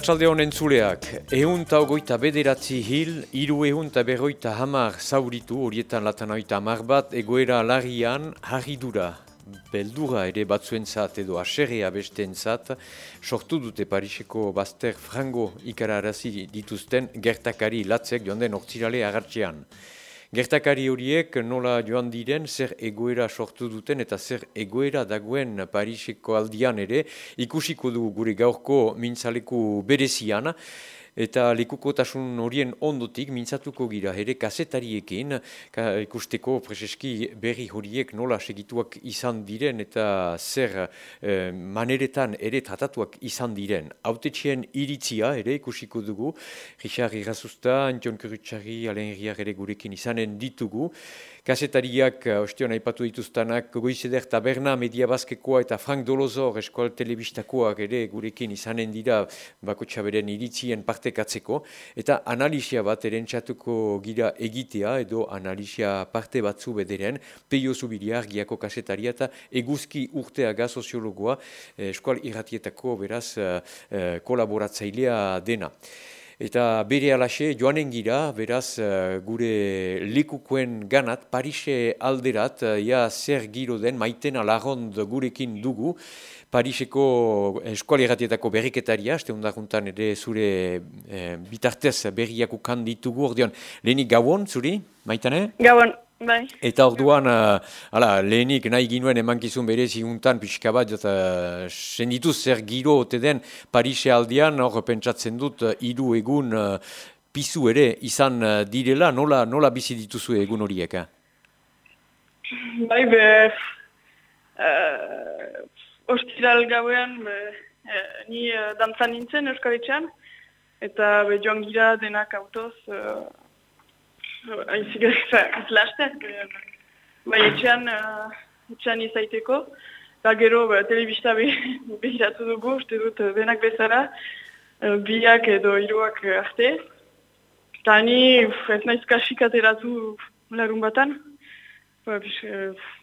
Arratxalde honen zuleak, ehun eta ogoita bederatzi hil, iru ehun eta berroita hamar zauritu, horietan latanoita hamar bat, egoera larian harridura, beldura ere batzuentzat edo aserrea bestentzat, sortu dute Pariseko bazter frango ikararazi dituzten gertakari latzek joan den ortsirale agartzean. Gertakari horiek nola joan diren zer egoera sortu duten eta zer egoera dagoen Pariseko aldian ere ikusiko du gure gaurko mintzaleku berezian eta lekukotasun horien ondotik mintzatuko gira ere kasetariekin ikusteko preseski berri horiek nola segituak izan diren eta zer eh, maneretan ere tratatuak izan diren. Autetxien iritzia ere ikusiko dugu, Richard Irazusta, Antion Kurutxari, Alain ere gurekin izanen ditugu. Kasetariak, eh, ostion aipatu dituztanak, goizeder taberna, media bazkekoa eta Frank Dolozor eskual telebistakoak ere gurekin izanen dira bako txaberen iritzien partekatzeko. Eta analisia bat erentzatuko gira egitea edo analisia parte batzu bederen, peio zubiria argiako kasetaria eta eguzki urteaga soziologoa eh, eskual irratietako beraz eh, kolaboratzailea dena. Eta bere alaxe joanen gira, beraz, eh, gure likukoen ganat, Parise alderat, eh, ja zer giro den, maiten alagond gurekin dugu, Pariseko eskualeratietako berriketaria, este hundakuntan ere zure eh, bitartez berriak ukan ditugu, ordean, lehenik gauon, zuri, maitane? Gauon. Bai. Eta orduan, uh, lehenik nahi ginuen emankizun bere ziguntan pixka bat, eta sendituz zer giro ote den Parise aldean, hor pentsatzen dut, uh, hiru egun uh, pizu ere izan direla, nola, nola bizi dituzu egun horiek? Eh? Bai, be, uh, ostiral gauean, be, ni uh, dantzan nintzen Euskaritxan, eta be, joan gira denak autoz, Aizik ez laster, bai etxean, uh, etxean izaiteko, eta gero ba, telebista behiratu dugu, uste dut denak bezala, uh, biak edo hiruak arte. Eta ni ez naiz kasik ateratu larun batan, ba,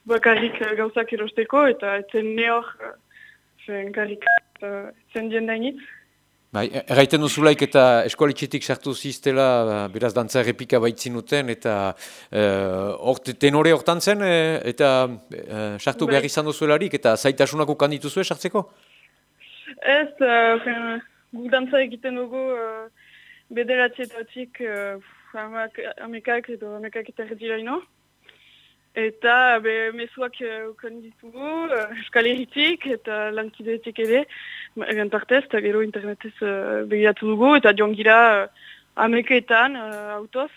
bakarrik gauzak erosteko, eta etzen neor, zen karrik, etzen diendainitz. Bai, erraiten duzulaik eta eskualitxetik sartu ziztela, beraz dantza errepika baitzinuten, eta uh, tenore hortan zen, e, eta uh, sartu bai. behar izan duzuelarik, eta zaitasunak ukan dituzue sartzeko? Ez, uh, gu dantza egiten dugu uh, bederatzietatik uh, amekak edo amekak eta erdiraino. Eta be, mesuak uh, ukan ditugu, uh, eskaleritik eta lankideetik ere, egan partez, eta gero internetez uh, begiratu dugu, eta joan gira uh, amekeetan uh, autoz,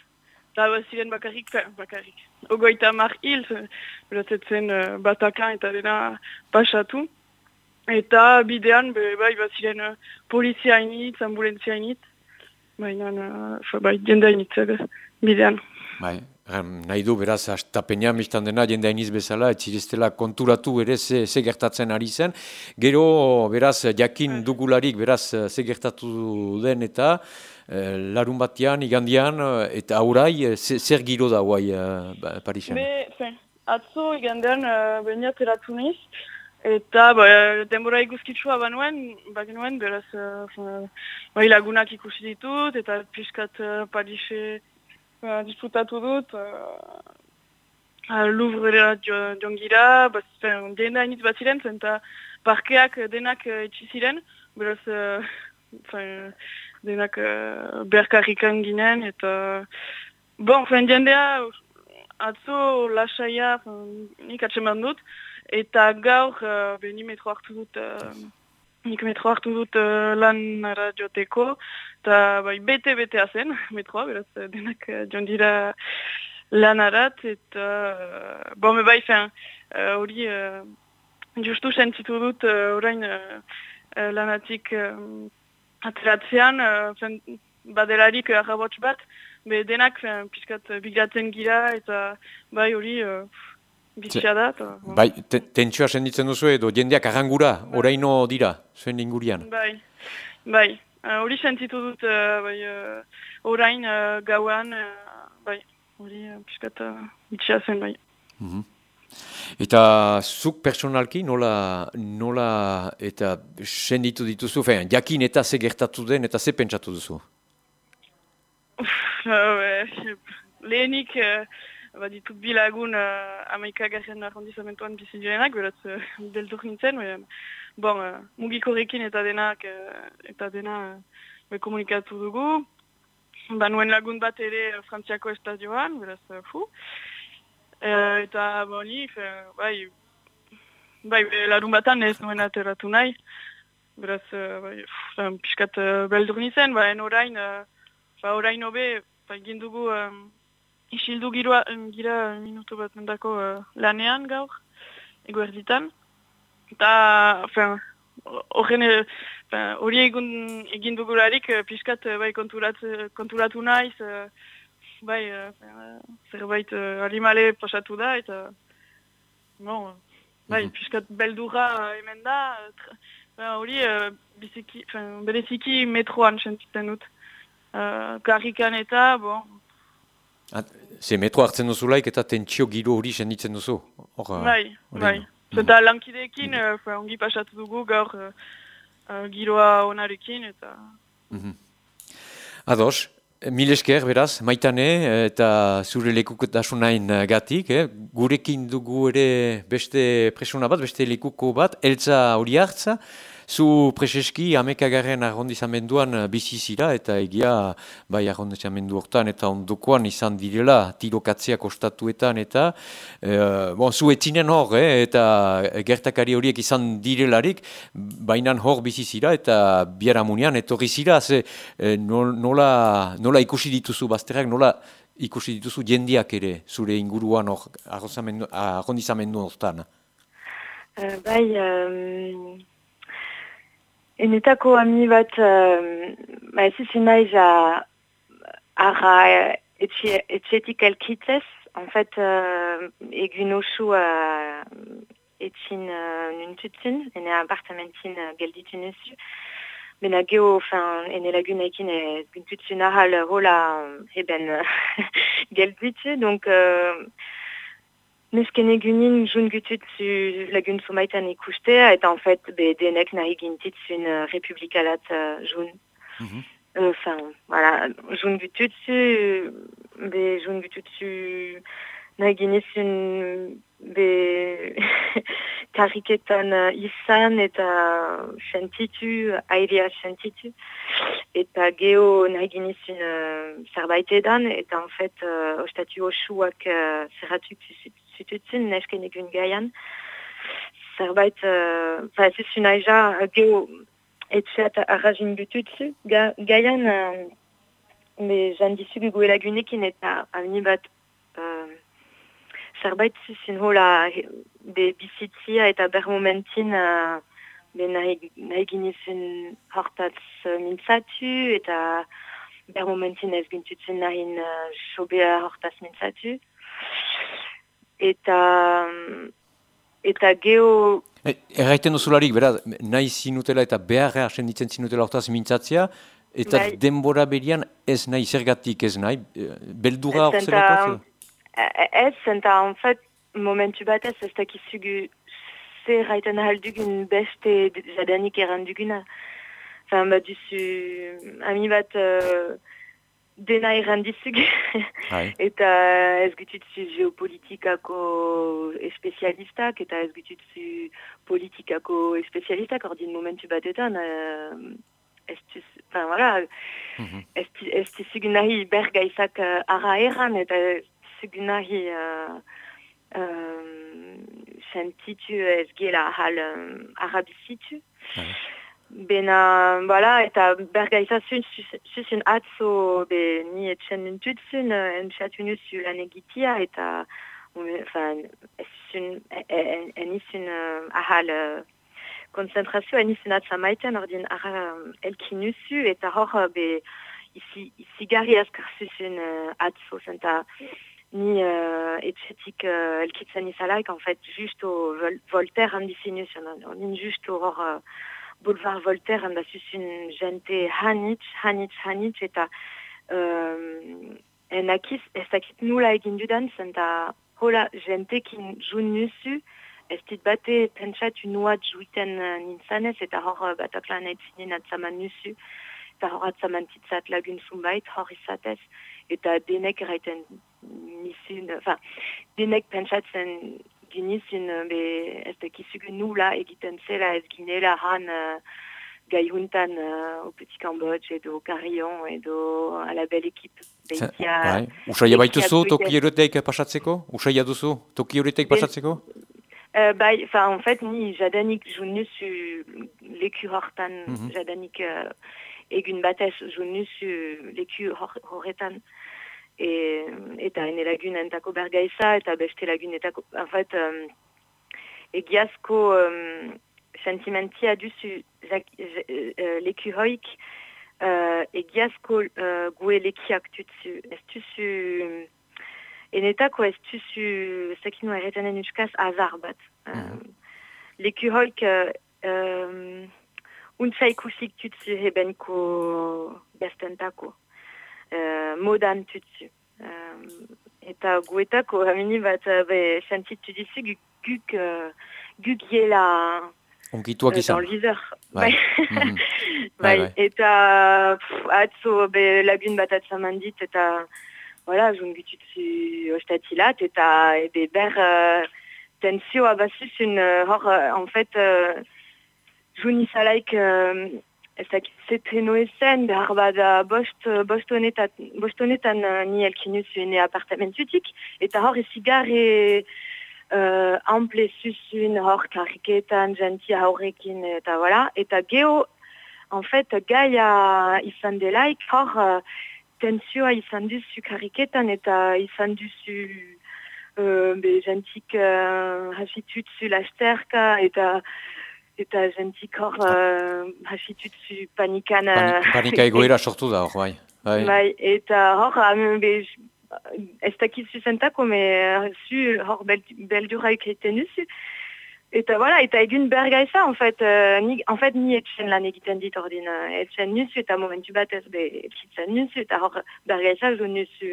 eta ziren bakarrik, bakarrik. Ogoita mar hil, beratzen uh, batakan eta dena pasatu. Eta bidean, be, bai, bat ziren uh, polizia hainit, ambulentzia hainit, baina, uh, bai, jenda hainit, bidean. Bai, nahi du, beraz, astapenean biztan dena, jende hainiz bezala, etxireztela konturatu ere ze, ze gertatzen ari zen. Gero, beraz, jakin bai. dugularik, beraz, ze gertatu den eta eh, larun batean, igandian, eta aurai, zer giro da guai eh, Parisen? Be, atzo, igandian, uh, bainat eratu niz, eta ba, denbora iguzkitsua banuen, bagenuen, beraz, uh, bai lagunak ikusi ditut, eta piskat uh, Parise, uh, disfrutatu dut. Uh, Louvrera joan gira, dena iniz bat ziren, zenta parkeak denak uh, etxiziren, beraz, uh, fin, denak uh, berkarrikan ginen, eta... Bon, fin, jendea, atzo lasaia, nik atseman dut, eta gaur, uh, be, ni metro hartu dut, uh, nik metro hartu dut uh, lan joteko, eta bai, bete-betea zen, metroa, beraz, eh, denak uh, joan dira lanarat, eta, uh, bon, me bai, hori, uh, justu sentitu dut, uh, orain, uh, lanatik uh, ateratzean, uh, badelarik uh, bat, be denak, fin, piskat, bigatzen gira, eta bai, hori, uh, bitxia da. Bai, tentsua senditzen duzu edo jendeak arrangura, bai. oraino dira, zuen ingurian. Bai, bai. Eh, hori uh, sentitu dut, uh, bai, uh, orain uh, gauan, uh, bai, hori uh, piskat uh, bitxia zen, bai. Mm -hmm. Eta zuk personalki nola, nola eta senditu dituzu, fean, jakin eta ze gertatu den eta ze pentsatu duzu? Lehenik, uh, bat ditut bilagun uh, amaika garren arrondizamentuan biziduenak, beraz, uh, deltur nintzen, bon, uh, mugikorrekin eta denak, uh, eta dena uh, komunikatu dugu. Ba, nuen lagun bat ere Frantziako estadioan, beraz, uh, fu. Uh, eta boni, bai, bai, larun batan ez nuen ateratu nahi. Beraz, uh, bai, piskat uh, beldur nintzen, ba, en orain, uh, ba, orain obe, ba, gindugu, um, isildu gira, gira minutu bat mendako uh, lanean gaur, ego erditan. Eta, horren, hori egun egin dugularik, uh, bai, konturatu naiz, uh, bai, uh, zerbait uh, alimale pasatu da, eta, bon, bai, mm piskat beldurra hemen da, hori, uh, bereziki metroan sentitzen dut. Uh, karrikan eta, bon. Ze metro hartzen duzulaik eta tentsio giro hori senditzen duzu? Or, bai, bai. Zeta mm lankideekin, uh, ongi pasatu dugu gaur uh, giroa onarekin eta... Mm -hmm. Ados, Mil esker, beraz, maitane eta zure lekukotasunain gatik. Eh? Gurekin dugu ere beste presuna bat, beste lekuko bat, eltza hori hartza. Zu preseski amekagaren arrondizamenduan bizi zira eta egia bai arrondizamendu hortan eta ondokoan izan direla tirokatzeak ostatuetan eta e, bon, zu etzinen hor eh, eta gertakari horiek izan direlarik bainan hor bizi zira eta biaramunian etorri zira ze e, nola, nola ikusi dituzu bazterrak nola ikusi dituzu jendiak ere zure inguruan hor arrondizamendu hortan. Uh, bai, um, Enetako ami bat, uh, ba ez izin naiz a, ara etxetik elkitzez, en fait, uh, egun osu uh, etxin uh, nuntutzen, ene apartamentin uh, gelditzen ezu. Bena geho, fin, ene lagunekin e guntutzen ahal rola eben gelditze, donc... Uh, Nesken egunin jun gutut zu lagun somaitan ikustea, eta en fait, be denek nahi gintit zun uh, republikalat uh, jun. Mm -hmm. Enfin, voilà, jun gutut zu, be jun gutut zu nahi ginit zun be kariketan uh, izan eta sentitu, airea sentitu. Eta geho nahi uh, zerbait edan, eta en fait, uh, ostatu osuak uh, zerratuk zitutzen, nesken egun gaian. Zerbait, uh, ez ez unaija, geho etxeat arrazin gututzu. Ga, gaian, uh, me jandizu gugu elagunekin eta amni bat uh, zerbait zuzin hola be bizitzia eta ber momentin uh, be nahi, nahi ginezun hortatz uh, mintzatu eta ber momentin ez gintutzen nahi uh, sobea hortaz mintzatu eta eta geo e, Erraiten duzularik, beraz, nahi zinutela eta beharra senditzen zinutela hortaz mintzatzea, eta bai. denbora berian ez nahi, zergatik ez nahi, e, beldura hor zelako? E, ez, zenta, en fait, momentu bat ez ez dakizugu zer raiten ahal dugun beste jadanik eran duguna. Enfin, bat duzu, ami bat... Uh, dena errandizuk. eta ez gututzu geopolitikako espezialistak, eta ez gututzu politikako espezialistak, ordin momentu batetan, uh, ez tuz, enfin, voilà, mm -hmm. ez tuzuk nahi bergaizak uh, ara erran, eta ez tuzuk nahi uh, um, sentitu ez gela ahal um, arabizitu. Bena, voilà, eta bergaizazun zuzun atzo be, ni etxen nintutzen uh, entxatu nuzu lan egitia eta enfin, enizun uh, ahal uh, konzentrazio enizun atza maiten ordin um, elki nuzu eta hor be izi, izi gari azkar zuzun atzo zenta ni uh, etxetik uh, elkitzen izalaik en fait justo vol Voltaire handizinuz ordin justo hor uh, Boulevard Voltaire da une gente hanitz, hanitz, hanitz, eta um, en akiz, ez dakit nula egin dudan, zenta eskola jentekin jun nuzu, ez dit bate pentsatu nuat juiten uh, nintzanez, eta hor uh, bataklan aitzinen atzaman nuzu, eta hor atzaman titzat lagun zunbait, hor izatez, eta denek erraiten nizun, enfin, denek pentsatzen ginizun, be, ez dakizugu nula egiten zela ez ginela han uh, gai huntan uh, au Petit Cambodge edo Carillon edo a la belle équipe. Bai. Usaia baituzu toki horretek pasatzeko? Usaia duzu toki horretek pasatzeko? Uh, bai, fa, en fait, ni jadanik jounu su leku hortan, mm -hmm. jadanik uh, egun batez leku horretan. E, eta ene lagun entako bergaiza, eta beste en fait, um, egiazko um, sentimentia duzu lekuhoik uh, egiazko uh, gue lekiak tutzu. Ez tuzu... Enetako ez zekinu erretanen uskaz azar bat. Mm -hmm. um, lekuhoik uh, um, untza ikusik tutzu hebenko gaztentako. Uh, modan tutzu. Um, eta guetako hamini bat be sentitu dizu guk uh, guk yela Ongituak izan. Dans l'Isère. Bai. Mm bai. Eta atzo be lagun bat atzaman dit eta voilà, jungitutzi ostatilat eta ebe ber uh, tensio abasuz un hor uh, en fait uh, junizalaik uh, ez dakit zeteno esen behar bada bost, bost honetan, bost honetan uh, ni elkinuz ene apartamentutik eta hor ezigar e uh, ample zuzun hor kariketan jentia horrekin eta voilà. Eta geho, en fait, gaia izan delaik hor uh, tensioa izan duzu kariketan eta izan duzu uh, be jentik uh, hasitutzu lasterka eta eta jentik hor uh, hasitutzu panikan... Uh, Panika egoera sortu da hor, bai. Bai, bai eta hor, be, ez dakit zuzentako, me zu hor beldura ikaiten duzu. Eta voilà, eta egun bergaiza, en fait, uh, ni, en fait, ni etxen lan egiten dit ordin, etxen nuzu eta momentu bat ez be etxitzen nuzu, eta hor bergaiza zo nuzu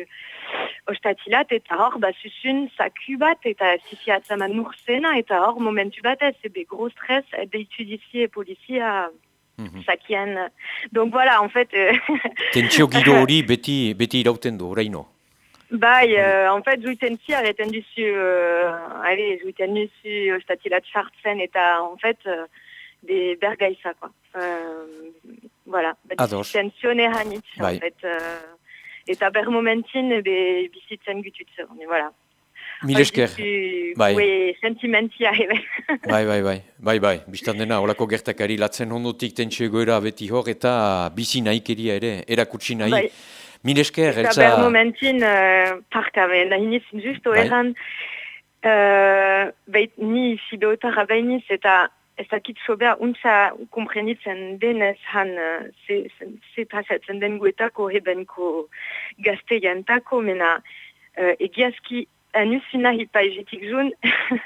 ostatilat, eta hor basuzun saku bat, eta zizi atzaman nurzena, eta hor momentu bat ez be gros stress, deitu dizi e polizia mm -hmm. sakien. Donc voilà, en fait... Uh, Tentsio gido hori beti, beti irauten du, oraino? Bai, uh, en fait, juiten zi, arreten duzu, uh, allez, juiten duzu ostatilat chartzen, eta, en fait, uh, de bergaiza, quoi. Uh, voilà. Ados. Tensione hanitz, bai. en fait. Uh, eta ber momentin, be, bizitzen gututze, voilà. Mil esker. Bai. Gue sentimentia, ebe. bai, bai, bai. Bai, bai. Bistan dena, holako gertakari latzen hondotik tentsio goera beti hor, eta bizi nahikeria ere, erakutsi nahi. Bai. Mil esker. Eta ber momentin, uh, parka, ben, nahi nizun justo bai. eran, uh, bait, ni sibeotarra bainiz, eta ez dakit sobea, untza komprenitzen denez han, ze, ze pasatzen den guetako hebenko gazte jantako, mena uh, egiazki anuzin nahi paizetik zun,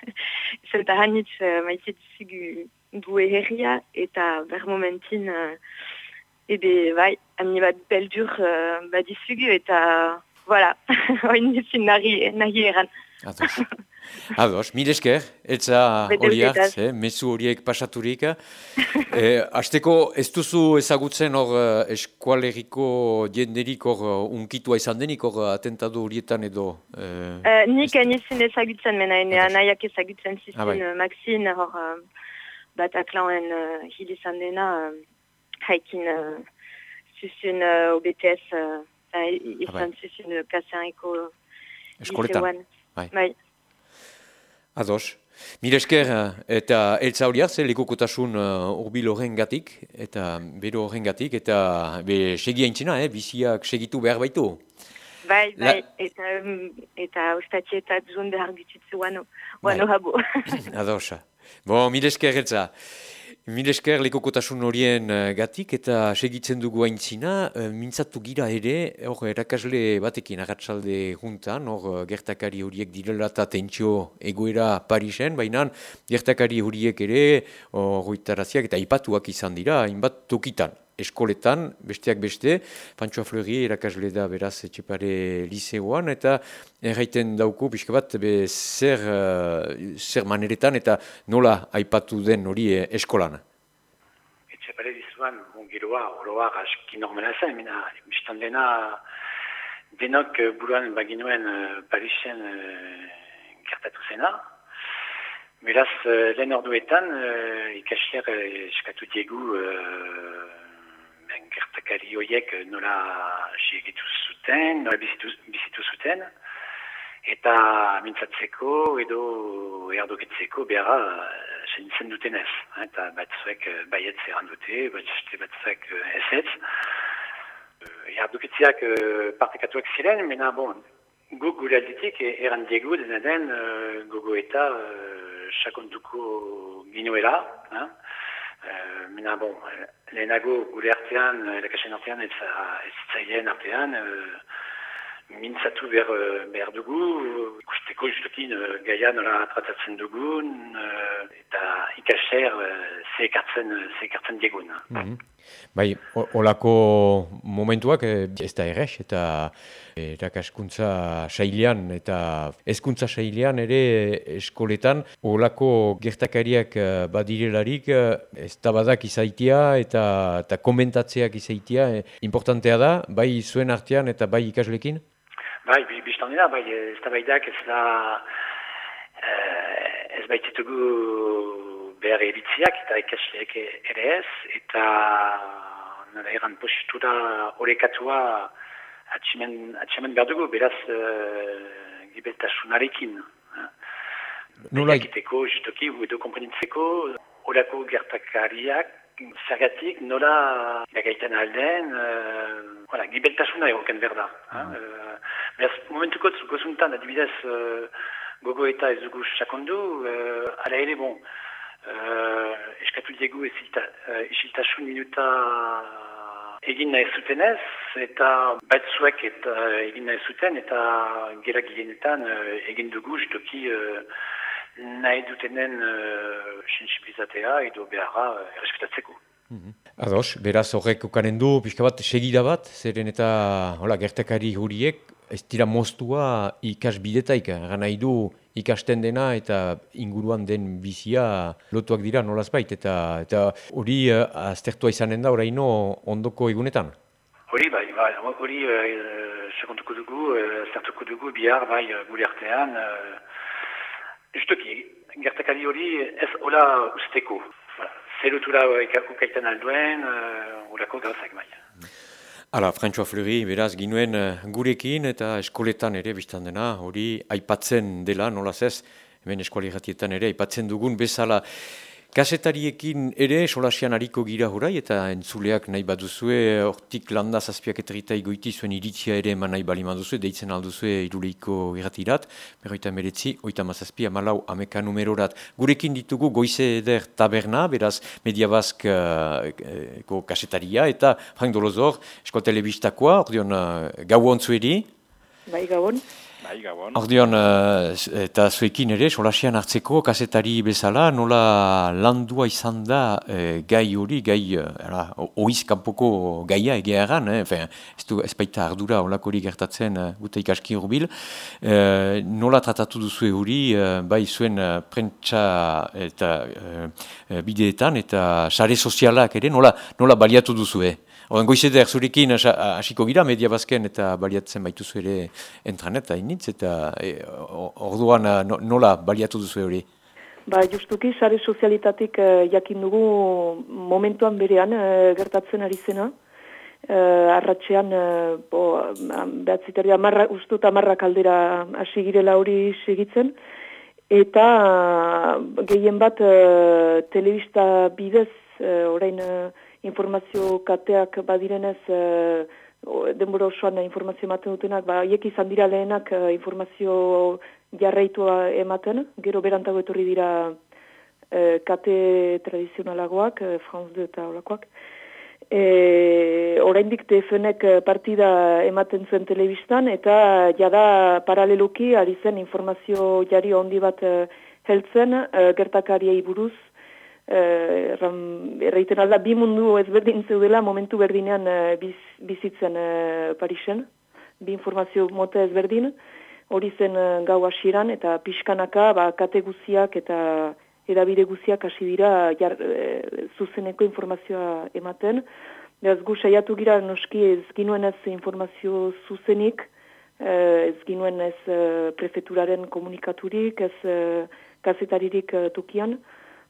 zenta hanitz uh, maite dizigu gue herria, eta ber momentin... Uh, ebe bai, ami bat beldur uh, badizugu eta voilà, oin dizun nahi, nahi eran. Ados, Ados mil esker, etza horiak, eh, mesu horiek pasaturik. eh, azteko ez duzu ezagutzen hor eh, eskualeriko dienderik hor uh, unkitua izan denik hor atentado horietan edo? Eh, uh, nik anizun ezagutzen mena, nahiak ezagutzen zizun ah, bai. Maxine hor uh, bat aklauen uh, hil izan dena. Uh, haikin uh, zuzun uh, OBTS uh, izan zuzun uh, kaseaneko Eskoletan, bai. bai. Ados. Mire esker, eta eltsa horiak, ze lekukotasun uh, urbil horren gatik, eta bero horren gatik, eta be, segia intzina, eh, biziak segitu behar baitu. Bai, bai, La... eta, eta ostatietat zon behar ditutzu wano, wano bai. habo. Ados. Bon, mire esker, Milesker lekokotasun horien uh, gatik eta segitzen dugu aintzina, uh, mintzatu gira ere, hor erakasle batekin agatsalde juntan, hor uh, gertakari horiek direla eta tentsio egoera Parisen, baina gertakari horiek ere, hor eta ipatuak izan dira, hainbat tokitan. Eskoletan, besteak beste, Pantsoa Fleury erakasle da beraz etxepare liseoan, eta erraiten dauku, pixka bat, be, zer, uh, zer maneretan eta nola aipatu den hori eskolan. Etxepare liseoan, giroa, oroa, aski normala zen, mina, biztan dena, denok buruan baginuen uh, Parisen uh, gertatu zena, Beraz, lehen orduetan, uh, ikasiak eskatu diegu uh, gertakari horiek nola segitu zuten, nola bizitu, bizitu zuten, eta mintzatzeko edo erdoketzeko beharra uh, zen dutenez. Eta batzuek baiet zeran dute, batzuek ezetz. Erdoketziak partekatuak ziren, mena bon, gu gure alditik dena den gogo eta sakontuko ginuela. Eh? Uh, Mena, bon, lehenago gure artean, lakasen artean, ez zitzaileen artean, uh, mintzatu behar, dugu, ikusteko justokin uh, gaia. Bai, olako momentuak eh, ez da errex, eta erakaskuntza sailean eta ezkuntza sailean ere eskoletan olako gertakariak eh, badirelarik eh, ez da badak izaitia eta, eta komentatzeak izaitia importantea da, bai zuen artean eta bai ikaslekin? Bai, biztan dira, bai ez da ez da ez baititugu behar eritziak eta ikasleek ere ez, eta nara eran postura horrekatua atximen, atximen behar dugu, beraz uh, gibeltasunarekin. Uh. Nola egiteko, justoki, edo komprenitzeko, horako gertakariak, zergatik nola gagaiten alden, uh, voilà, gibeltasuna egoken behar da. Mm. Uh, beraz, momentuko gozuntan, adibidez, uh, gogo eta ez dugu sakondu, uh, ala ere, bon, Uh, eskatu diegu isiltasun uh, minuta egin nahi zutenez, eta batzuek eta egin nahi zuten, eta gera gilenetan uh, egin dugu jutoki uh, nahi dutenen uh, sensibilizatea edo beharra uh, errespetatzeko. Mm -hmm. Ados, beraz horrek ukanen du, pixka bat, segida bat, zeren eta hola, gertekari huriek, ez dira moztua ikas bidetaik, gana du ikasten dena eta inguruan den bizia lotuak dira nolaz bait, eta eta hori uh, aztertua izanen da oraino ondoko egunetan? Hori bai, bai, hori uh, sekontuko dugu, uh, aztertuko dugu bihar bai gure artean, uh, justoki, gertakari hori ez hola usteko, zerutura ukaitan alduen, uh, urako gauzak bai. Hala, François Fleury, beraz, ginuen uh, gurekin eta eskoletan ere biztan dena, hori aipatzen dela, nolaz ez, hemen eskuali ere aipatzen dugun bezala. Kasetariekin ere solasian hariko gira horai eta entzuleak nahi baduzue hortik landa zazpiak eterita igoiti zuen iritzia ere eman nahi bali maduzue, deitzen alduzue iruleiko irratirat, berroita meretzi, oita mazazpi, amalau, ameka numerorat. Gurekin ditugu goize eder taberna, beraz mediabazk uh, kasetaria eta Frank Dolozor, esko telebistakoa, ordeon uh, gau ontzueri. Bai, gauon. Ordeon, uh, eta zuekin ere, solasian hartzeko, kasetari bezala, nola landua izan da uh, gai hori, gai uh, oiz kanpoko gaia egea egan, eh? ez, du, ez baita ardura olako hori gertatzen uh, gute ikaski urbil. Uh, nola tratatu duzu hori, uh, bai zuen uh, prentsa eta uh, bideetan, eta sare sozialak ere, nola, nola baliatu duzu, eh? Oren goizeder zurekin hasiko gira media bazken eta baliatzen baituzu ere entranet hainitz eta e, orduan nola baliatu duzu hori? Ba, justuki, sare sozialitatik uh, jakin dugu momentuan berean uh, gertatzen ari zena. Uh, arratxean, uh, bo, behatziteria, marra, ustuta marra kaldera hasi girela hori segitzen. Eta gehien bat uh, telebista bidez, uh, orain... Uh, informazio kateak badirenez uh, denbora osoan informazio ematen dutenak, ba, iek izan dira lehenak uh, informazio jarraitua ematen, gero berantago etorri dira uh, kate tradizionalagoak, uh, Franz de eta olakoak. E, oraindik TFNek partida ematen zuen telebistan, eta jada paraleluki ari zen informazio jari handi bat heltzen uh, gertakariei buruz, erraiten alda, bi mundu ezberdin zeudela momentu berdinean biz, bizitzen Parisen, bi informazio mota ezberdin, hori zen gau hasiran eta pixkanaka ba, kate guziak eta edabide guziak hasi dira jar, zuzeneko informazioa ematen. Beraz, gu saiatu gira noski ez ginuen ez informazio zuzenik, ez ginuen ez prefeturaren komunikaturik, ez kazetaririk tokian,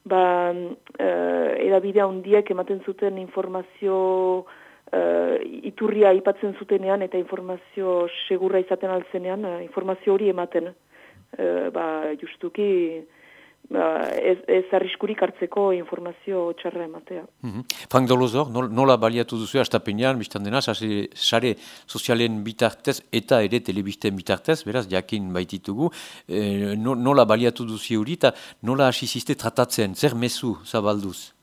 ba, uh, edabidea hundiek ematen zuten informazio uh, iturria aipatzen zutenean eta informazio segurra izaten altzenean, uh, informazio hori ematen. Uh, ba, justuki, ez, ez arriskurik hartzeko informazio txarra ematea. Mm -hmm. Frank Dolozor, nola baliatu duzu astapenean, biztan dena, sare sozialen bitartez eta ere telebisten bitartez, beraz, jakin baititugu, e, nola baliatu duzu hori eta nola asiziste tratatzen, zer mezu zabalduz?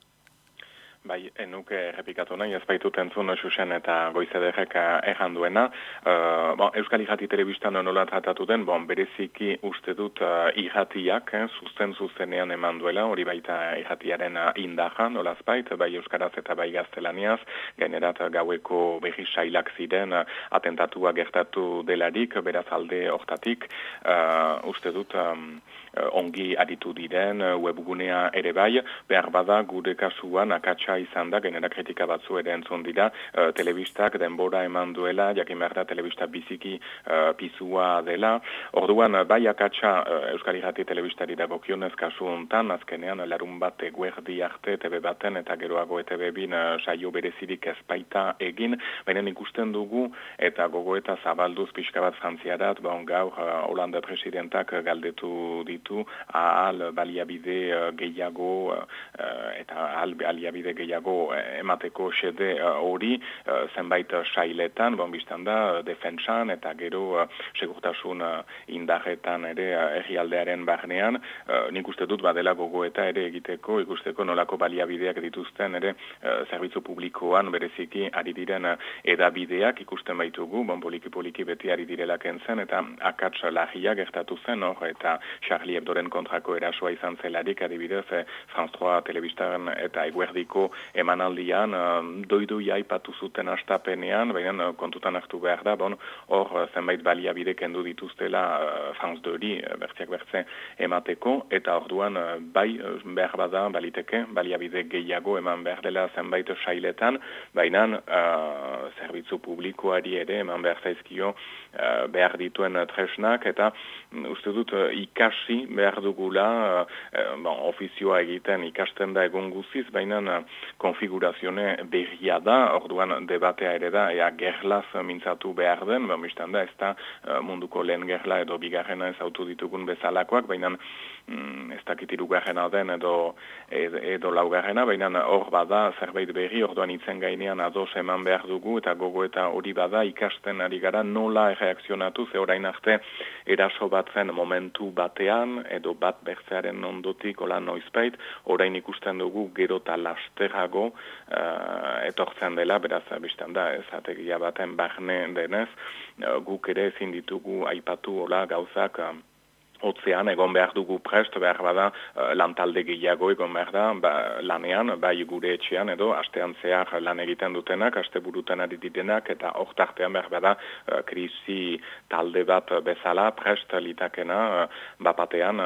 Bai, enuke errepikatu nahi, ez baitut entzun xuxen eta goizederrek ejan duena. Uh, bon, Euskal Ijati Telebistan nola tratatu den, bon, bereziki uste dut uh, irratiak, eh, zuzen zuzenean eman duela, hori baita irratiaren indaja, nola zbait, bai Euskaraz eta bai gaztelaniaz, generat gaueko behi sailak ziren atentatua gertatu delarik, beraz alde hortatik, uh, uste dut... Um, ongi aditu diren webgunea ere bai, behar bada gure kasuan akatsa izan da, genera kritika batzu ere entzun dira, uh, telebistak denbora eman duela, jakin behar da telebista biziki uh, pizua dela. Orduan, bai akatsa uh, Euskal Irati telebistari da bokionez kasu hontan, azkenean larun bat eguerdi arte TV baten eta geroago ETV bin uh, saio berezirik ezpaita egin, baina ikusten dugu eta gogo eta zabalduz pixka bat frantziarat, ba gaur Holanda presidentak galdetu ditu, ahal baliabide uh, gehiago uh, eta ahal baliabide gehiago eh, emateko xede eh, hori zenbait sailetan, bon biztan da, defentsan eta gero segurtasun indarretan ere herrialdearen barnean, nik uste dut badela gogo eta ere egiteko, ikusteko nolako baliabideak dituzten ere zerbitzu publikoan bereziki ari diren edabideak ikusten baitugu, bon poliki-poliki beti ari direlak entzen, eta akats lahia gertatu zen, hor, eta Charlie Hebdoren kontrako erasua izan zelarik, adibidez, eh, France 3 telebistaren eta eguerdiko emanaldian uh, doidu jaipatu zuten astapenean, baina uh, kontutan hartu behar da, bon, hor zenbait baliabide kendu dituztela uh, France 2 hori, uh, bertziak bertze emateko, eta orduan bai behar bada baliteke, baliabide gehiago eman behar dela zenbait sailetan, baina uh, zerbitzu publikoari ere eman behar zaizkio uh, behar dituen tresnak, eta mm, uste dut ikasi behar dugula, uh, bon, ofizioa egiten ikasten da egun guziz, baina konfigurazione berria da, orduan debatea ere da, ea gerlaz mintzatu behar den, ba, da, ez da eh, munduko lehen gerla edo bigarrena ez autu ditugun bezalakoak, baina mm, ez dakit irugarrena den edo, edo laugarrena, baina hor bada zerbait berri, orduan itzen gainean ados eman behar dugu, eta gogo eta hori bada ikasten ari gara nola erreakzionatu, ze orain arte eraso bat zen momentu batean, edo bat bertzearen ondotik, hola noizpait, orain ikusten dugu gero eta lasterrago uh, etortzen dela, beraz, biztan da, ez ategia baten barne denez, uh, guk ere ezin ditugu aipatu hola gauzak, uh, Otzean, egon behar dugu prest, behar bada, uh, lantalde gehiago egon behar da, ba, lanean, bai gure etxean, edo, astean zehar lan egiten dutenak, aste buruten ari ditenak, eta hor tartean behar bada, uh, krisi talde bat bezala, prest litakena, uh, bapatean,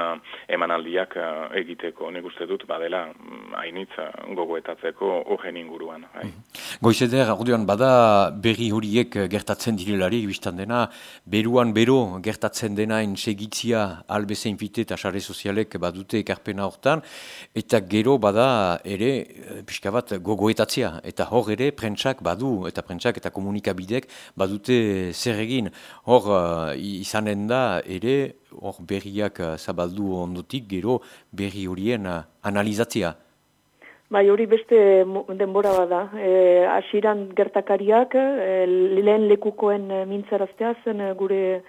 emanaldiak egiteko, nik uste dut, badela, mm, hainitz gogoetatzeko horren inguruan. Hai. Mhm. Goizeder, orduan, bada berri horiek gertatzen direlari, biztan dena, beruan bero gertatzen denain segitzia albezein fite eta sare sozialek badute ekarpena hortan, eta gero bada ere eh, pixka bat gogoetatzea, eta hor ere prentsak badu, eta prentsak eta komunikabidek badute zer egin, hor uh, izanen da ere hor berriak uh, zabaldu ondotik gero berri horien analizatzea. Bai, hori beste denbora bada. E, asiran gertakariak, e, lehen lekukoen mintzaraztea zen gure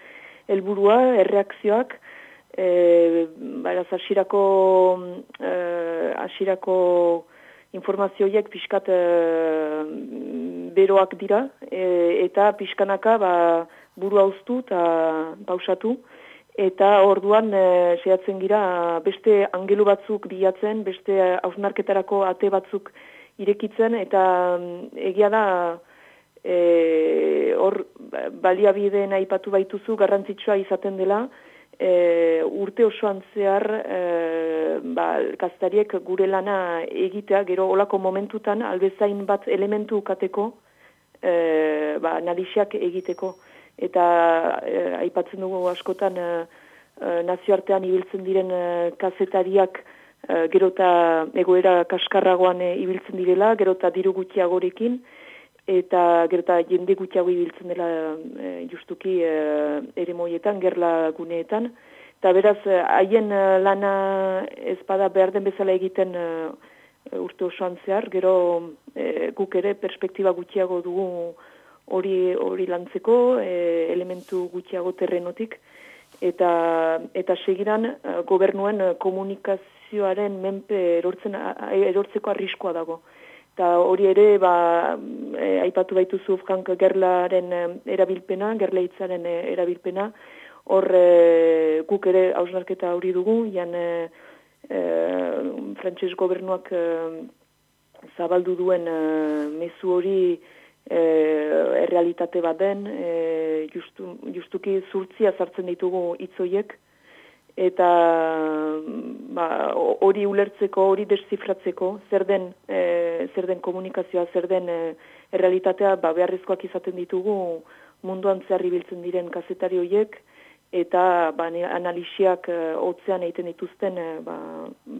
helburua, erreakzioak, e, beraz asirako e, asirako informazioiek pixkat e, beroak dira e, eta pixkanaka ba, buru hauztu eta pausatu. Eta orduan e, zehatzen gira beste angelu batzuk bilatzen, beste hausnarketarako ate batzuk irekitzen, eta mm, egia da e, hor baliabideen aipatu baituzu garrantzitsua izaten dela, e, urte osoan zehar e, ba, kastariek gure lana egitea, gero olako momentutan albezain bat elementu ukateko, e, ba, nalisiak egiteko. Eta e, aipatzen dugu askotan e, e, nazioartean ibiltzen diren e, kazetariak e, gero eta egoera kaskarragoan e, ibiltzen direla, gero eta diru gutxiagorekin, eta gero eta jende gutxiago ibiltzen dela e, justuki e, ere moietan, gerla guneetan, eta beraz haien lana ezpada behar den bezala egiten urte osoan zehar, gero guk ere perspektiba gutxiago dugu hori hori lantzeko e, elementu gutxiago terrenotik. Eta eta segiran e, gobernuen e, komunikazioaren menpe erortzen erortzeko arriskoa dago eta hori ere ba e, aipatu baituzu Frank Gerlaren erabilpena Gerleitzaren erabilpena. Hor guk ere hausnarketa hori dugu. Jan e, e, frantses gobernuak zabaldu duen mezu hori e, errealitate bat den, e, justu, justuki zurtzia sartzen ditugu hitzoiek eta ba, hori ulertzeko, hori desifratzeko, zer den, e, zer den komunikazioa, zer den e, errealitatea, ba, beharrezkoak izaten ditugu munduan zerri biltzen diren kazetari horiek, eta ba, analisiak e, hotzean egiten dituzten e, ba,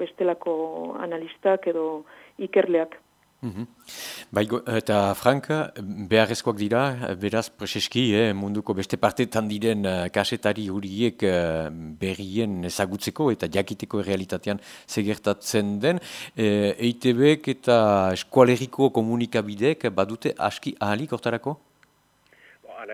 bestelako analistak edo ikerleak. Mm Bai, eta Franka, beharrezkoak dira, beraz, preseski, eh, munduko beste partetan diren uh, kasetari huriek uh, berrien ezagutzeko eta jakiteko realitatean segertatzen den. E, EITB eta eskualeriko komunikabidek badute aski ahalik hortarako?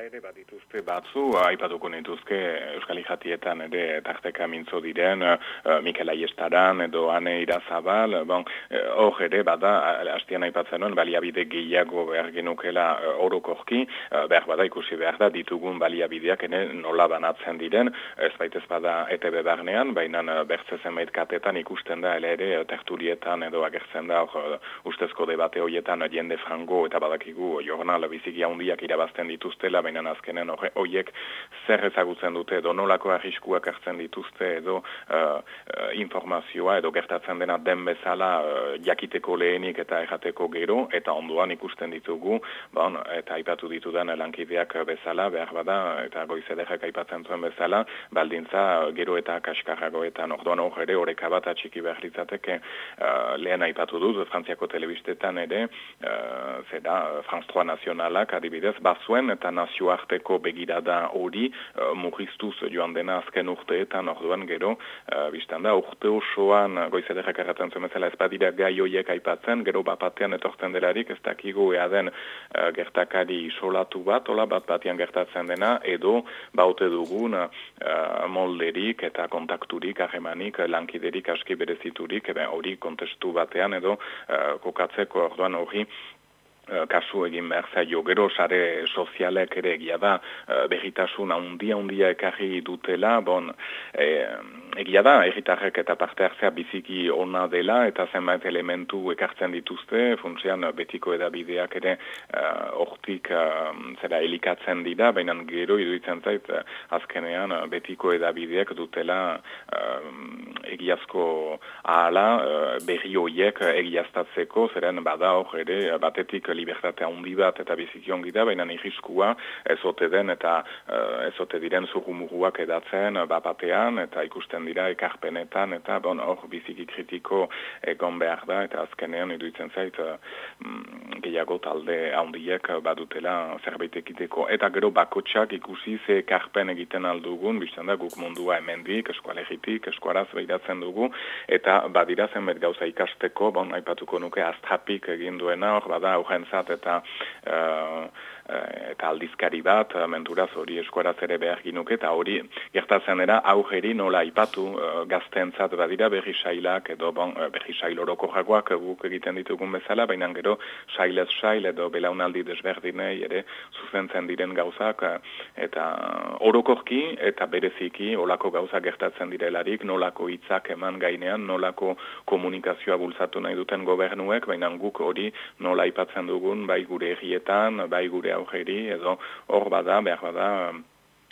Ere bat dituzte batzu, aipatuko nituzke Euskal Ijatietan ere tarteka mintzo diren, uh, Mikel Aiestaran edo Ane Irazabal, bon, uh, hor ere bada, hastian aipatzen nuen, baliabide gehiago behar genukela uh, orokorki, uh, behar bada ikusi behar da, ditugun baliabideak ene nola banatzen diren, ez baitez bada ETB barnean, baina uh, bertze zenbait katetan ikusten da, ere terturietan edo agertzen da, uh, ustezko debate horietan jende frango eta badakigu jornal biziki handiak irabazten dituztela, baina azkenen horiek zer ezagutzen dute edo nolako arriskuak hartzen dituzte edo uh, informazioa edo gertatzen dena den bezala uh, jakiteko lehenik eta errateko gero eta onduan ikusten ditugu bon, eta aipatu ditudan lankideak bezala behar bada eta goizederak aipatzen zuen bezala baldintza gero eta kaskarrago eta orduan hor ere horreka bat atxiki behar ditzateke uh, lehen aipatu dut Frantziako telebistetan ere uh, zera Franz 3 nazionalak adibidez bazuen eta nazioarteko begirada hori uh, murriztuz joan dena azken urteetan orduan gero uh, biztan da urte osoan goizederak erraten zuen ez badira gai hoiek aipatzen gero bapatean etortzen delarik ez dakigu ea den uh, gertakari isolatu bat ola bat batean gertatzen dena edo baute dugun uh, molderik eta kontakturik ahemanik lankiderik aski bereziturik hori kontestu batean edo uh, kokatzeko orduan hori Eh, kasu egin behar zaio. Gero sare sozialek ere egia da eh, berritasun handia handia ekarri dutela. Bon e, egia da erritarrek eta parte hartzea biziki ona dela eta zenbait elementu ekartzen dituzte. Funtzean betiko edabideak ere hortik uh, zera elikatzen dira baina gero iduitzen zait azkenean betiko edabideak dutela egiazko ahala uh, berri hoiek egiaztatzeko. Zeren bada hor ere batetik libertatea handi bat eta biziki da, baina irriskua ezote den eta uh, ezote diren zurrumuruak edatzen bapatean eta ikusten dira ekarpenetan eta bon, hor biziki kritiko egon behar da eta azkenean iduitzen zait uh, gehiago talde handiek badutela zerbait ekiteko. Eta gero bakotsak ikusi ze ekarpen egiten aldugun, bizten da guk mundua hemendik, eskualegitik, eskuaraz behiratzen dugu, eta badira zenbait gauza ikasteko, bon, aipatuko nuke astrapik egin duena, hor bada, zat eta uh, eta aldizkari bat, menturaz hori eskuaraz ere behar ginuke, eta hori gertatzen era augeri nola ipatu gaztentzat badira berri sailak, edo bon, berri sail oroko jakoak guk egiten ditugun bezala, baina gero sailez sail edo belaunaldi desberdinei ere zuzentzen diren gauzak, eta orokorki eta bereziki olako gauza gertatzen direlarik, nolako hitzak eman gainean, nolako komunikazioa bultzatu nahi duten gobernuek, baina guk hori nola aipatzen dugun, bai gure egietan, bai gure aurreri, edo hor bada, behar bada,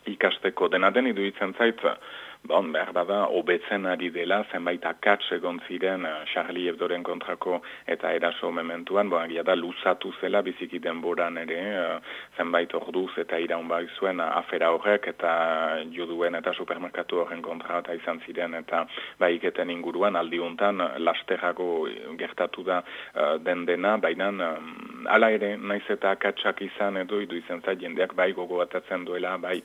ikasteko. Denaten iduitzen zaitza, Bon, behar bada, obetzen ari dela, zenbait akats egon ziren uh, Charlie Hebdoren kontrako eta eraso mementuan, bon, agia da, luzatu zela biziki denboran ere, uh, zenbait orduz eta iraun bai uh, afera horrek eta juduen eta supermerkatu horren kontra eta izan ziren eta baiketen inguruan aldiuntan lasterako gertatu da uh, den dena, baina um, ala ere, naiz eta akatsak izan edo, idu izan zait, jendeak bai gogoatatzen duela, bai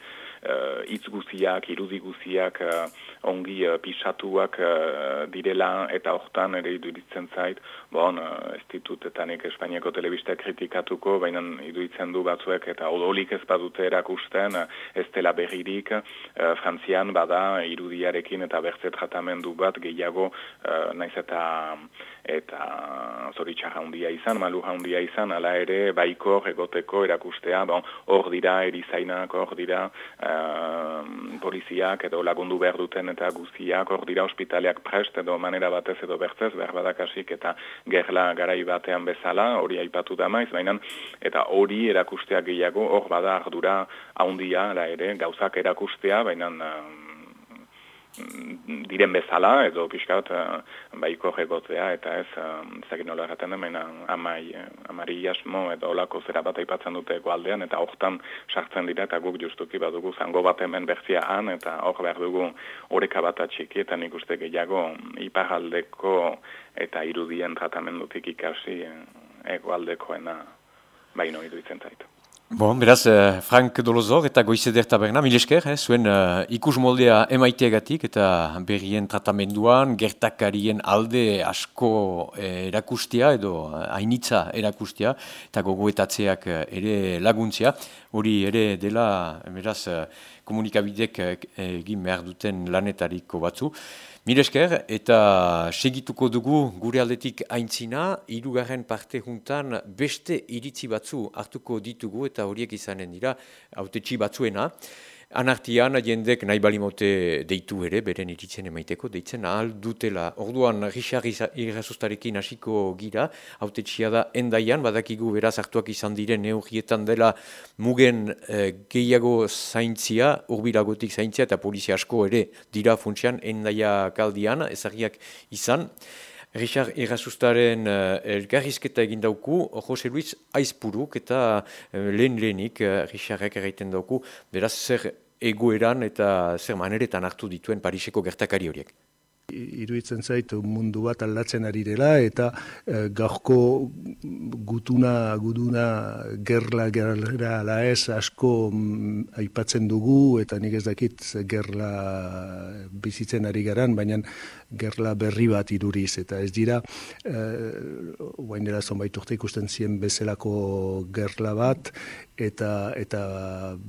uh, itz guziak, irudi guziak uh, ongi uh, pisatuak direla eta hortan ere iduritzen zait, bon, uh, ez ditut eta nik Espainiako telebista kritikatuko, baina iduitzen du batzuek eta odolik ez badute erakusten, ez dela berririk, uh, frantzian bada irudiarekin eta bertze tratamendu bat gehiago uh, naiz eta eta zoritxarra handia izan, malu handia izan, ala ere baikor egoteko erakustea, bon, hor dira erizainak, hor dira uh, poliziak edo lagundu behar duten eta guztiak hor dira ospitaleak prest edo manera batez edo bertzez behar badakasik eta gerla garai batean bezala hori aipatu da maiz, baina eta hori erakustea gehiago hor bada ardura haundia ere gauzak erakustea, baina diren bezala, edo pixkat uh, baiko egotzea, eta ez, uh, ezagin nola erraten den, amai, uh, amari jasmo, edo olako zera bat aipatzen dute egoaldean, eta hortan sartzen dira, eta guk justuki badugu zango bat hemen berzia han, eta hor behar dugu oreka bat atxiki, eta nik uste gehiago iparaldeko eta irudien tratamendutik ikasi egoaldekoena baino iruditzen zaitu. Bon, beraz, uh, Frank Dolozor eta Goizeder Taberna, mil esker, eh, zuen uh, ikus moldea emaiteagatik eta berrien tratamenduan, gertakarien alde asko eh, erakustia edo hainitza erakustia eta gogoetatzeak ere laguntzia. Hori ere dela, beraz, uh, komunikabidek egin behar duten lanetariko batzu. Miresker, eta segituko dugu gure aldetik aintzina, irugarren parte juntan beste iritzi batzu hartuko ditugu eta horiek izanen dira, haute batzuena. Anartian, jendek nahi balimote deitu ere, beren iritzen emaiteko, deitzen ahal dutela. Orduan, Richard irrazustarekin hasiko gira, haute da endaian, badakigu beraz hartuak izan diren neugietan dela mugen eh, gehiago zaintzia, urbilagotik zaintzia eta polizia asko ere dira funtsian endaia kaldian, ezagiak izan. Richard Irrazustaren uh, elgarrizketa egin dauku, Jose Luis Aizpuruk eta uh, lehen lehenik uh, Richardek egiten dauku, beraz zer egoeran eta zer maneretan hartu dituen Pariseko gertakari horiek. Iruitzen zait mundu bat aldatzen ari dela eta e, gaurko gutuna, guduna, gerla, gerla, la ez asko mm, aipatzen dugu eta nik ez dakit gerla bizitzen ari garan, baina gerla berri bat iduriz, eta ez dira, e, guain dela zonbait urte ikusten zien bezalako gerla bat, eta eta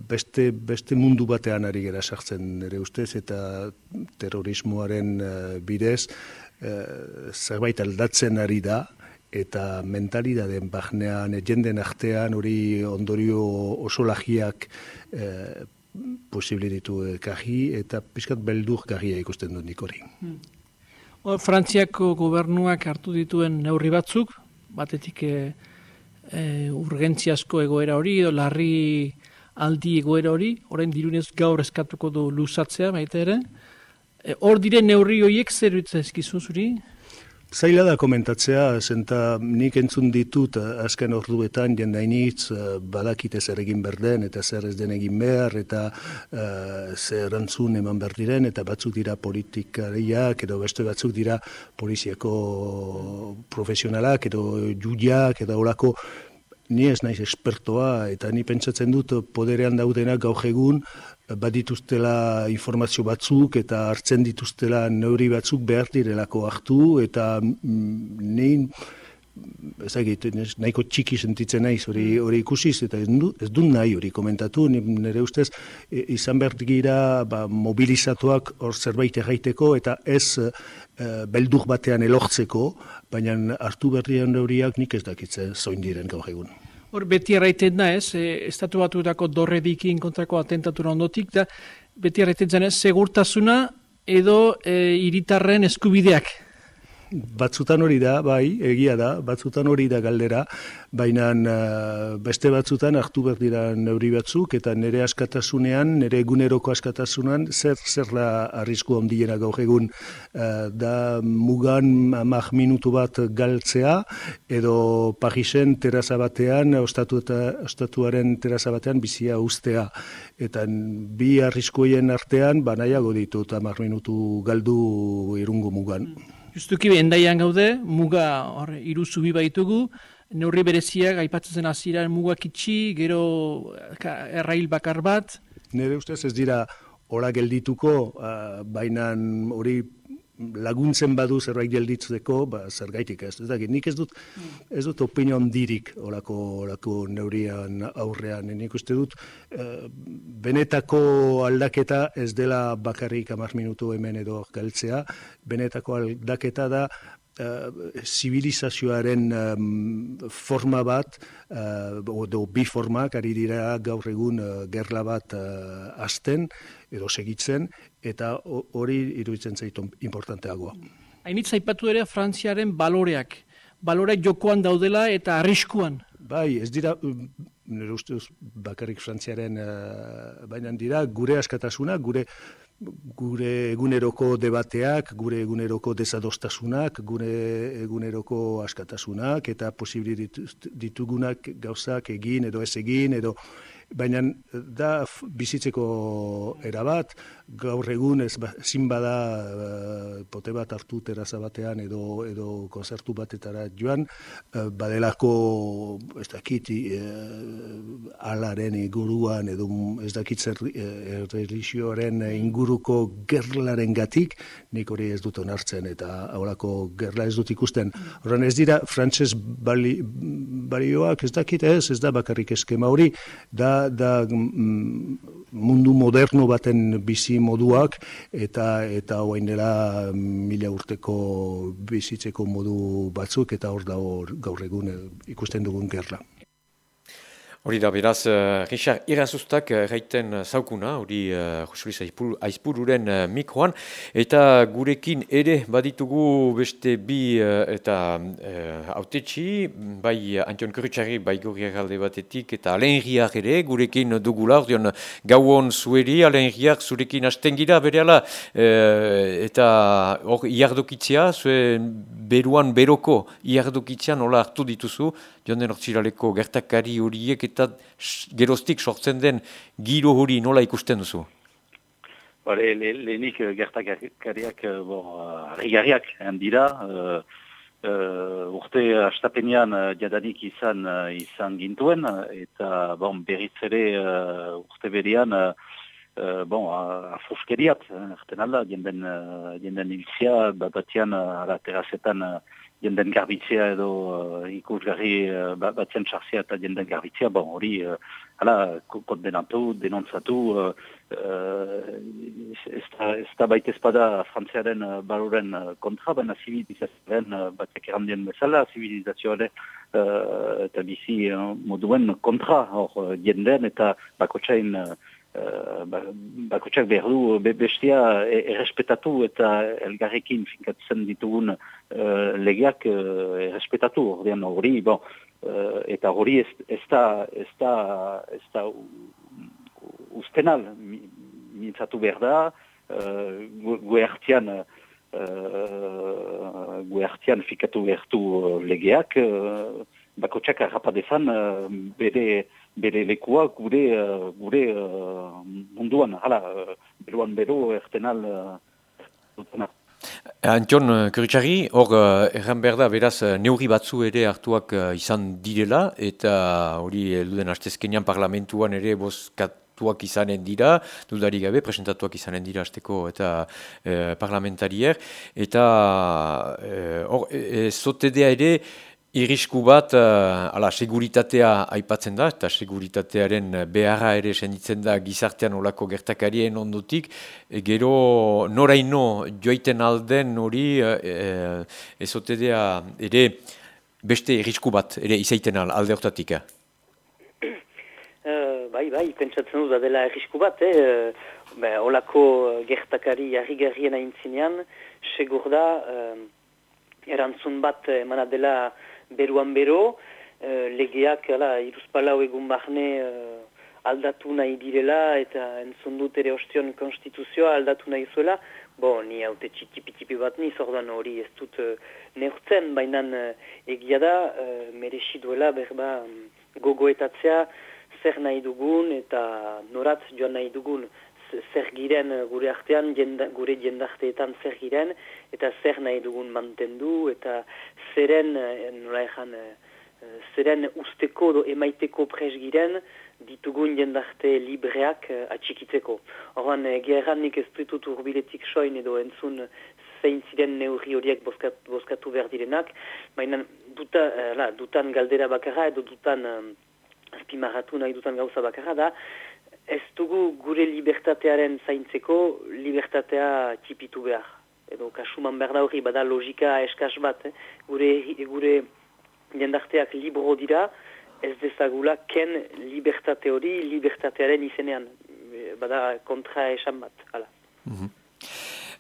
beste, beste mundu batean ari gara sartzen ere ustez, eta terrorismoaren e, bidez, e, zerbait aldatzen ari da, eta mentalidaden bahnean, jenden artean, hori ondorio oso lagiak e, posible ditu eta pixkat beldur garria ikusten dut nik hori. Hmm. Frantziako gobernuak hartu dituen neurri batzuk, batetik e, e, urgentziasko egoera hori, edo larri aldi egoera hori, orain dirunez gaur eskatuko du luzatzea, maite ere. E, hor diren neurri horiek zer ezkizu zuri? Zaila da komentatzea, zenta nik entzun ditut eh, azken orduetan jendainitz eh, badakite zer egin berden eta zer ez den egin behar eta uh, zer antzun eman berdiren eta batzuk dira politikariak edo beste batzuk dira poliziako profesionalak edo judiak edo olako ni ez naiz espertoa eta ni pentsatzen dut poderean daudenak gaur egun badituztela informazio batzuk eta hartzen dituztela neuri batzuk behar direlako hartu eta mm, nein ezagit, nahiko txiki sentitzen naiz hori hori ikusiz eta ez du, ez du nahi hori komentatu nire ustez izan behar gira ba, mobilizatuak hor zerbait erraiteko eta ez e, beldur batean elortzeko baina hartu berrian horiak nik ez dakitzen zoin diren gaur egun. Hor beti erraiten da ez, e, estatu batuetako dorredikin kontrako atentatura ondotik, da beti erraiten zen ez, segurtasuna edo e, iritarren eskubideak batzutan hori da, bai, egia da, batzutan hori da galdera, baina uh, beste batzutan hartu behar dira neuri batzuk, eta nire askatasunean, nire eguneroko askatasunan, zer zer da arrisku handiena gaur egun, uh, da mugan amak minutu bat galtzea, edo Parisen terraza batean, ostatu eta, ostatuaren terraza batean bizia ustea. Eta bi arriskuien artean, banaiago ditut amak minutu galdu irungo mugan. Justuki endaian gaude, muga hor iru zubi baitugu, neurri bereziak aipatzen zen hasiera mugak itxi, gero errail bakar bat. Nire ustez ez dira ora geldituko, uh, baina hori laguntzen badu zerbait gelditzeko, ba, zer gaitik ez. ez dakit, nik ez dut, ez dut opinion dirik olako, olako neurian aurrean. Nik uste dut, eh, benetako aldaketa ez dela bakarrik amar minutu hemen edo galtzea, benetako aldaketa da uh, zibilizazioaren forma bat, uh, bi formak, ari dira gaur egun uh, gerla bat uh, asten, edo segitzen, eta hori iruditzen zaitu importanteagoa. Hainitza aipatu ere Frantziaren baloreak, baloreak jokoan daudela eta arriskuan. Bai, ez dira, nire ustez bakarrik Frantziaren uh, bainan dira, gure askatasuna, gure gure eguneroko debateak, gure eguneroko desadostasunak, gure eguneroko askatasunak, eta posibili ditugunak gauzak egin edo ez egin, edo baina da bizitzeko erabat, gaur egun ez ba, zin bada uh, pote bat hartu teraza batean edo edo konzertu batetara joan, uh, badelako ez dakit uh, alaren inguruan edo ez dakit zer uh, inguruko gerlaren gatik, nik hori ez dut onartzen eta aurako gerla ez dut ikusten. Horren ez dira, frantses bali, balioak ez dakit ez, ez da bakarrik eskema hori, da da, mm, mundu moderno baten bizi moduak eta eta orain dela mila urteko bizitzeko modu batzuk eta hor da hor gaur egun eh, ikusten dugun gerla. Hori da, beraz, uh, Richard Irazustak uh, gaiten zaukuna, hori uh, Josuliz Aizpururen uh, mikroan, eta gurekin ere baditugu beste bi uh, eta uh, autetxi, bai Antion Kurutxarri, bai gurriak alde batetik, eta Alain Riak ere, gurekin dugula, ordeon gauon zueri, Alain Riak zurekin hasten gira, bere ala, eta hor iardokitzea, zue beruan beroko iardokitzea nola hartu dituzu, joan den ortsiraleko gertakari horiek eta geroztik sortzen den giro hori nola ikusten duzu? Ba, lehenik le, gertakariak eh, harrigarriak bon, handira. Uh, uh, urte astapenean uh, jadanik izan uh, izan gintuen, eta bon, berriz ere uh, urte berian uh, bon, afuskeriat, erten alda, jenden, uh, jenden ilzia, bat batian, uh, ala, terrazetan, uh, jenden garbitzea edo uh, ikusgarri uh, batzen txarzea eta jenden garbitzea, bon, hori, uh, ala, kondenatu, denontzatu, uh, uh, ez da baita espada frantziaren uh, baroren uh, kontra, baina zibilizazioaren uh, batek erandien bezala, zibilizazioaren uh, eta bizi uh, moduen kontra, hor, jenden eta bakotxain uh, Uh, bakotxak behar du be bestia e, errespetatu eta elgarrekin finkatzen ditugun uh, legeak uh, errespetatu ordean hori bon, uh, eta hori ez, ez da ez da, ez da ustenal mintzatu behar da uh, gu hartian uh, gu hartian fikatu behar du legeak uh, bakotxak harrapadezan uh, bere bere lekua gure uh, gure uh, munduan hala uh, beruan beru ertenal uh, Antion Kuritsari, hor erran behar da beraz neuri batzu ere hartuak izan direla eta hori eluden hastezkenean parlamentuan ere bozkatuak izanen dira, dudari gabe presentatuak izanen dira hasteko eta parlamentarier eta hor e, e, ere Irisku bat, uh, ala, seguritatea aipatzen da, eta seguritatearen beharra ere senditzen da gizartean olako gertakarien ondutik, e, gero noraino joiten alden hori uh, e, ezotedea ere beste irisku bat ere izaiten al, alde hortatik. Uh, bai, bai, pentsatzen dut dela irisku bat, eh? Be, olako gertakari jarri-garrien aintzinean, segur da, erantzun bat emana dela beruan bero, uh, legeak ala, iruzpalau egun bahne uh, aldatu nahi direla eta entzun dut ere ostion konstituzioa aldatu nahi zuela, bo, ni haute txipi-txipi bat ni zordan hori ez dut uh, neurtzen, baina uh, egia da, uh, duela berba um, gogoetatzea zer nahi dugun eta norat joan nahi dugun zer giren gure artean, jenda, gure jendarteetan zer giren, eta zer nahi dugun mantendu, eta zeren, nola ezan, zeren usteko do emaiteko pres giren, ditugun jendarte libreak atxikitzeko. Horan, gerran nik ez ditut urbiletik soin edo entzun zein ziren neurri horiek bozkatu, bozkatu behar direnak, baina duta, dutan galdera bakarra edo dutan azpimarratu nahi dutan gauza bakarra da, ez dugu gure libertatearen zaintzeko libertatea txipitu behar. Edo kasuman behar da hori, bada logika eskaz bat, eh? gure, gure jendarteak libro dira, ez dezagula ken libertate hori libertatearen izenean. Bada kontra esan bat, hala. Mm Uh,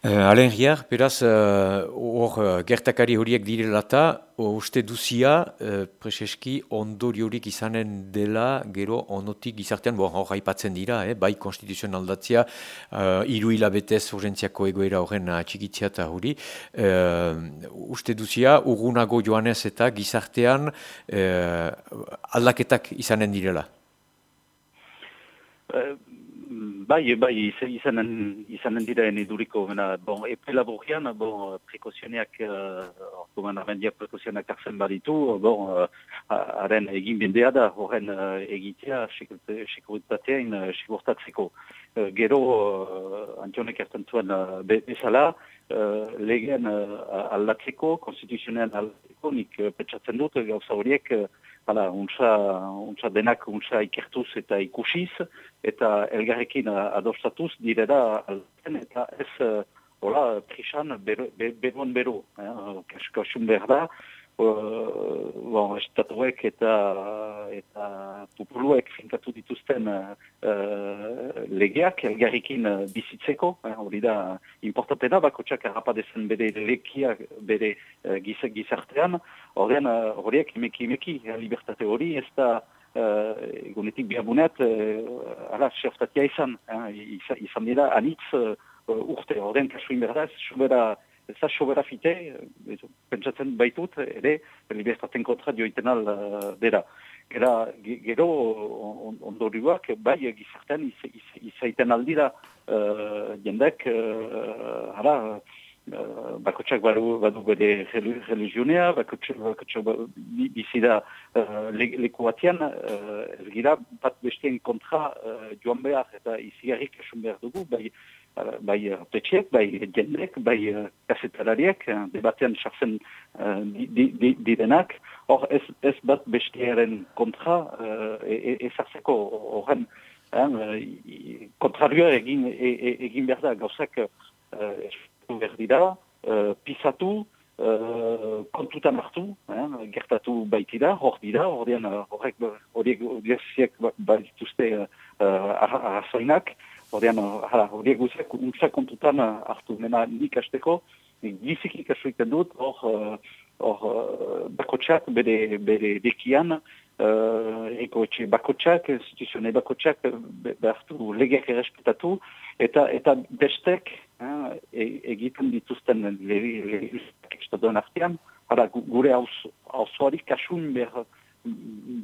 Alain Riar, beraz, uh, hor uh, gertakari horiek direlata, uste duzia, uh, preseski, ondori horiek izanen dela, gero, onotik gizartean, hor haipatzen dira, eh, bai konstituzioan aldatzea, uh, iru hilabetez urgentziako egoera horren atxikitzea eta hori. Uh, uste duzia, urgunago joanez eta gizartean uh, aldaketak izanen direla? Bai, bai, izanen, izanen dira eduriko, mena, bon, epe laburian, bon, prekozioneak, uh, amendiak prekozioneak hartzen baditu, bon, uh, egin bendea da, horren uh, egitea, sekuritatean, uh, sekurtatzeko. Uh, gero, uh, antionek erten zuen uh, bezala, uh, legen uh, aldatzeko, konstituzionean aldatzeko, nik uh, petxatzen dut, gauza horiek, uh, Hala, untsa, untsa denak untsa ikertuz eta ikusiz, eta elgarrekin adostatuz direra alten, eta ez, hola, trisan, beruan beru, eh, kasun behar da, uh, bon, estatuek eta eta populuek finkatu dituzten uh, legeak elgarrikin bizitzeko, hori da importantena, bako txak harrapadezen bere lekia bere uh, gizartean, horiek uh, emeki emeki, libertate hori ez da Uh, egunetik bihabunet, uh, ala, xertatia izan, uh, izan dira, anitz uh, urte, horren kasuin berdaz, sobera ez da sobera fite, pentsatzen baitut, ere, libertaten kontra joiten al uh, dira. Gera, gero ondorioak, bai, gizartean izaiten aldira uh, jendek, uh, hara, uh, bakotsak badu, badu bere religionea, bakotsak bizi da uh, leku batean, uh, ez gira bat bestien kontra uh, joan behar eta izigarrik esun behar dugu, bai, bai petxek, bai jendek, bai uh, kasetarariek, uh, debatean sartzen uh, direnak, hor ez, ez bat bestiaren kontra uh, ezartzeko horren uh, kontrarioa egin, e, e, egin behar da, gauzak uh, behar dira, uh, pisatu, Uh, kontutan hartu, eh, gertatu baitira, hor dira, horrek horiek horiek baituzte uh, arrazoinak, Horrean, horiek guzek, untsa kontutan eh, hartu mena nik asteko, gizik ikasu iten dut, hor, eh, hor, eh, bakotxak, bere, bere dekian, uh, eko etxe bakotxak, instituzione bakotxak, behartu legeak errespetatu, eta eta bestek e, egiten dituzten lehiak estatuan artean, hala, gure hauzoari kasun behar,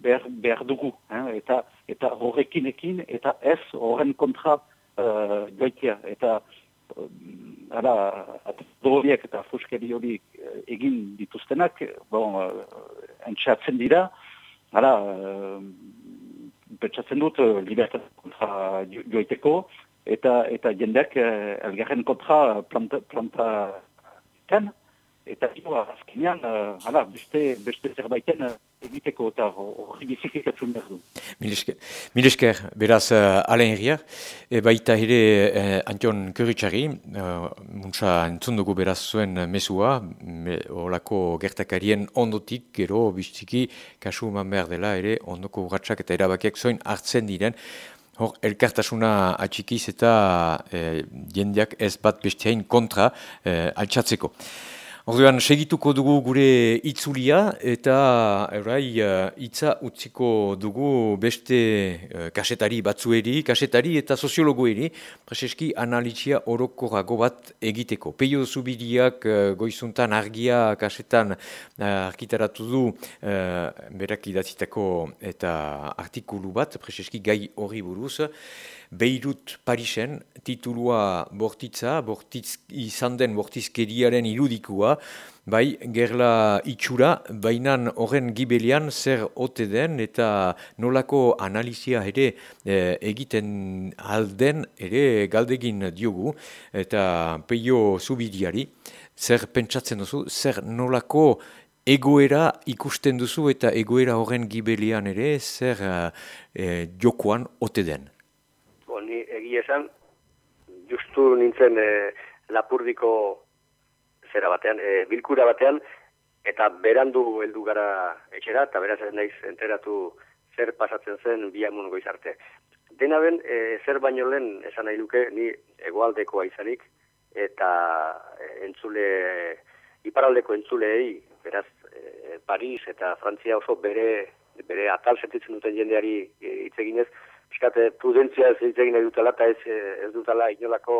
behar, behar dugu, eta, eta horrekin ekin, eta ez horren kontra uh, joitia, eta ara, horiek eta fuskeri hori egin dituztenak, bon, uh, entxatzen dira, ara, uh, betxatzen dut uh, libertat kontra joiteko, eta eta jendeak uh, elgarren kontra planta, planta ten, eta dio, azkenean, uh, beste, beste zerbaiten egiteko eta hori bizik ekatzen behar du. Milesker, beraz, uh, alen herriak, e, baita ere uh, Antion Kuritsari, uh, muntza entzundugu beraz zuen mesua, me, olako gertakarien ondotik, gero, biztiki, kasu eman behar dela, ere, ondoko urratxak eta erabakiak zoin hartzen diren, Hor, elkartasuna atxikiz eta eh, jendeak ez bat besteain kontra eh, altxatzeko. Orduan, segituko dugu gure itzulia eta erai, uh, itza utziko dugu beste uh, kasetari batzueri, kasetari eta soziologoeri, preseski analitzia orokorago bat egiteko. Peio zubiriak goizuntan argia kasetan arkitaratu du berak idatzitako eta artikulu bat, preseski gai hori buruz, Beirut Parisen, titulua bortitza, bortitz izan den bortizkeriaren irudikua, bai gerla itxura, bainan horren gibelian zer ote den eta nolako analizia ere e, egiten alden ere galdegin diogu. Eta peio zubidiari, zer pentsatzen duzu, zer nolako egoera ikusten duzu eta egoera horren gibelian ere zer e, jokoan ote den egia esan, justu nintzen e, lapurdiko zera batean, e, bilkura batean, eta berandu heldu gara etxera, eta beraz naiz enteratu zer pasatzen zen biamun goizarte. Dena ben, e, zer baino lehen esan nahi luke, ni egoaldekoa izanik, eta entzule, iparaldeko entzuleei, beraz, e, Paris eta Frantzia oso bere, bere atal sentitzen duten jendeari hitz eginez, piskate prudentzia ez egin nahi dutela, eta ez, ez dutela inolako,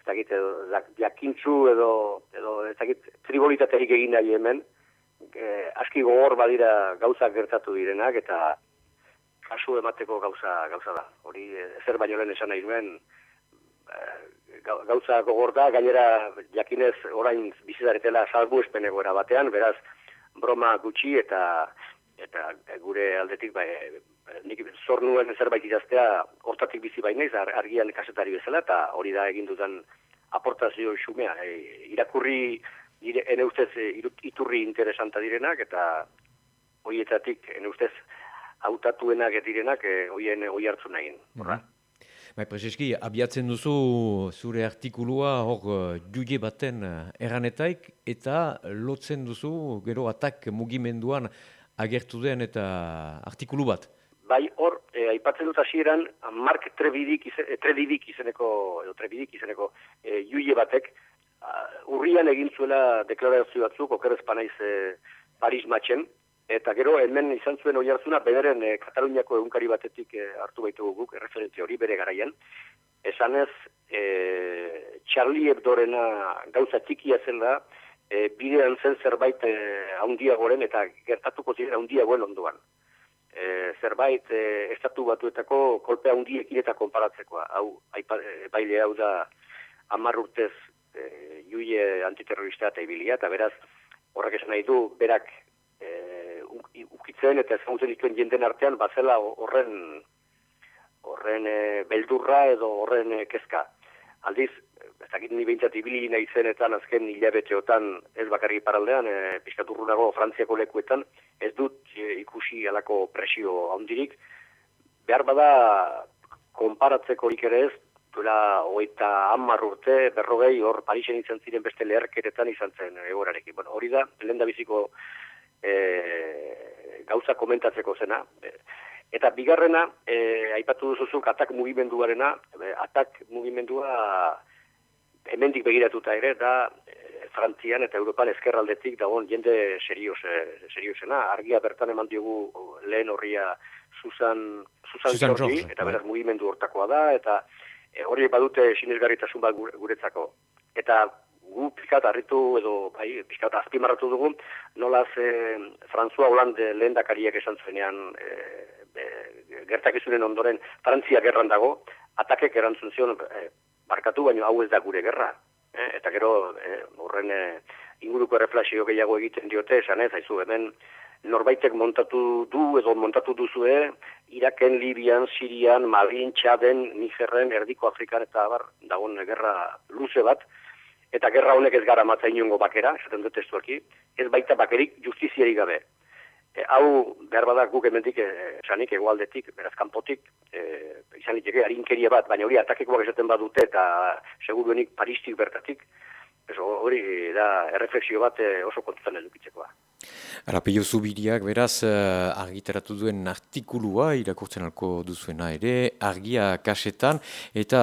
ez dakit, edo, jakintzu edo, edo ez dakit, tribolitaterik egin nahi hemen, e, aski gogor badira gauza gertatu direnak, eta kasu emateko gauza, gauza da. Hori, ezer baino lehen esan nahi nuen, gauza gogor da, gainera jakinez orain bizidaretela salbu espenegoera batean, beraz, broma gutxi eta eta gure aldetik bai, nik zor nuen zerbait idaztea hortatik bizi bainaiz argian kasetari bezala eta hori da egin dudan aportazio xumea e, irakurri dire, ene ustez e, iturri interesanta direnak eta horietatik ene ustez hautatuenak direnak e, hoien hoi hartzu nahin. Horra? Bai, Prezeski, abiatzen duzu zure artikulua hor juge baten erranetaik eta lotzen duzu gero atak mugimenduan agertu den eta artikulu bat. Bai, hor, e, aipatzen dut hasieran Mark Trevidik, izen, e, Trevidik izeneko, edo Trevidik izeneko e, juile batek, urrian egin zuela deklarazio batzuk, okerrez panaiz e, Paris matxen, eta gero hemen izan zuen oi hartzuna, bederen e, Kataluniako egunkari batetik e, hartu baitu guk, referentzia hori bere garaian, esanez, e, Charlie Hebdorena gauza txikia zen da, e, bidean zen zerbait e, haundiagoren eta gertatuko ziren haundiagoen ondoan. E, zerbait e, estatu batuetako kolpe haundiek ireta konparatzekoa. Hau, aipa, e, baile hau da amar urtez e, juie antiterrorista eta ibilia, eta beraz, horrek esan nahi du, berak e, ukitzen eta ezagutzen dituen jenden artean, bazela horren horren e, beldurra edo horren e, kezka. Aldiz, ez dakit ni behintzat ibili nahi zenetan azken hilabeteotan ez bakarri paraldean, e, nago Frantziako lekuetan, ez dut e, ikusi alako presio handirik. Behar bada, konparatzeko ere ez, duela hogeita hamar urte, berrogei, hor Parisen izan ziren beste leherkeretan izan zen egorarekin. Bueno, hori da, lehen biziko e, gauza komentatzeko zena. Eta bigarrena, e, aipatu duzuzuk atak mugimenduarena, atak mugimendua hemendik begiratuta ere, da e, Frantzian eta Europan ezkerraldetik dagoen jende serioz, e, seriosena. Argia bertan eman diogu lehen horria Susan, Susan, Susan eta bai. beraz mugimendu hortakoa da, eta e, hori badute sinizgarritasun bat guretzako. Eta gu pizkat harritu edo bai, pizkat azpimarratu dugu, nolaz e, François Hollande lehen dakariak esan zuenean e, e, gertakizunen ondoren Frantzia gerran dago, atakek erantzun zion e, barkatu, baino hau ez da gure gerra. Eh? Eta gero, eh, horren eh, inguruko reflexio gehiago egiten diote, esan ez, haizu, hemen norbaitek montatu du edo montatu duzue, Iraken, Libian, Sirian, Malin, Txaden, Nigerren, Erdiko Afrikan eta abar, dagoen gerra luze bat, eta gerra honek ez gara matza inongo bakera, esaten dut testuaki, ez baita bakerik justiziari gabe. E, hau, behar badak guk emendik, e, esanik, egualdetik, beraz kanpotik, e, izan liteke, harinkeria bat, baina hori atakekoak esaten badute, eta seguruenik paristik bertatik, hori da erreflexio bat e, oso kontutan edukitzekoa. Arapio Zubiriak, beraz, uh, argitaratu duen artikulua, irakurtzen alko duzuena ere, argia kasetan, eta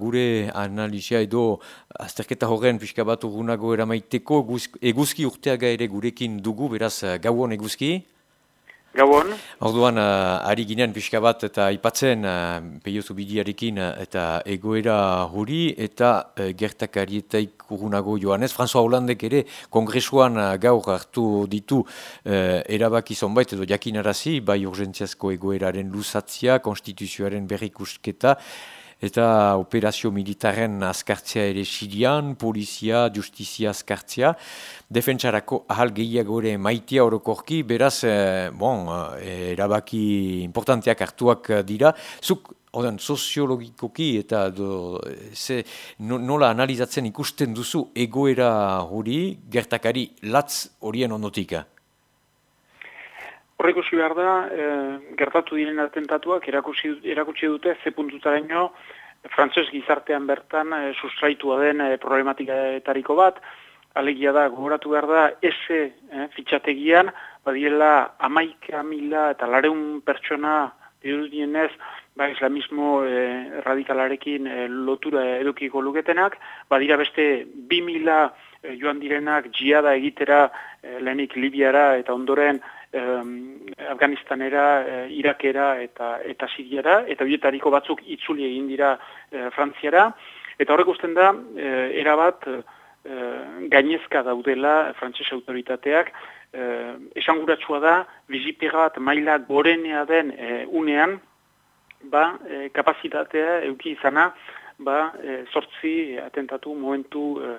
gure analizia edo azterketa horren pixka bat urgunago eramaiteko eguzki urteaga ere gurekin dugu, beraz, gauon eguzki? Gabon. Orduan, uh, ari ginen pixka bat eta aipatzen uh, peiozu bidiarekin uh, eta egoera huri eta uh, gertakarietaik urunago joanez. François Hollandek ere kongresuan uh, gaur hartu ditu uh, erabaki zonbait edo jakinarazi, bai urgentziazko egoeraren luzatzia, konstituzioaren berrikusketa, eta operazio militaren azkartzea ere Sirian, polizia, justizia azkartzea, defentsarako ahal gehiago ere maitea orokorki, beraz, eh, bon, eh, erabaki importanteak hartuak dira, zuk Oden, soziologikoki eta do, ze, nola analizatzen ikusten duzu egoera hori gertakari latz horien ondotika? Horrekusi behar da, e, gertatu diren atentatuak erakutsi, erakutsi dute ze puntutaraino frantses gizartean bertan e, sustraitua den e, problematikaetariko bat, alegia da, gogoratu behar da, ese e, fitxategian, badiela amaika mila eta lareun pertsona dirudienez, ba, islamismo e, radikalarekin e, lotura edukiko luketenak, badira beste bi mila e, joan direnak jiada egitera e, lehenik Libiara eta ondoren Afganistanera, e, Irakera eta eta Siriara, eta horietariko batzuk itzuli egin dira e, Frantziara, eta horrek usten da, e, erabat e, gainezka daudela frantzese autoritateak, e, esanguratsua da, bizipera bat maila gorenea den e, unean, ba, e, kapazitatea euki izana, ba, e, sortzi atentatu momentu e,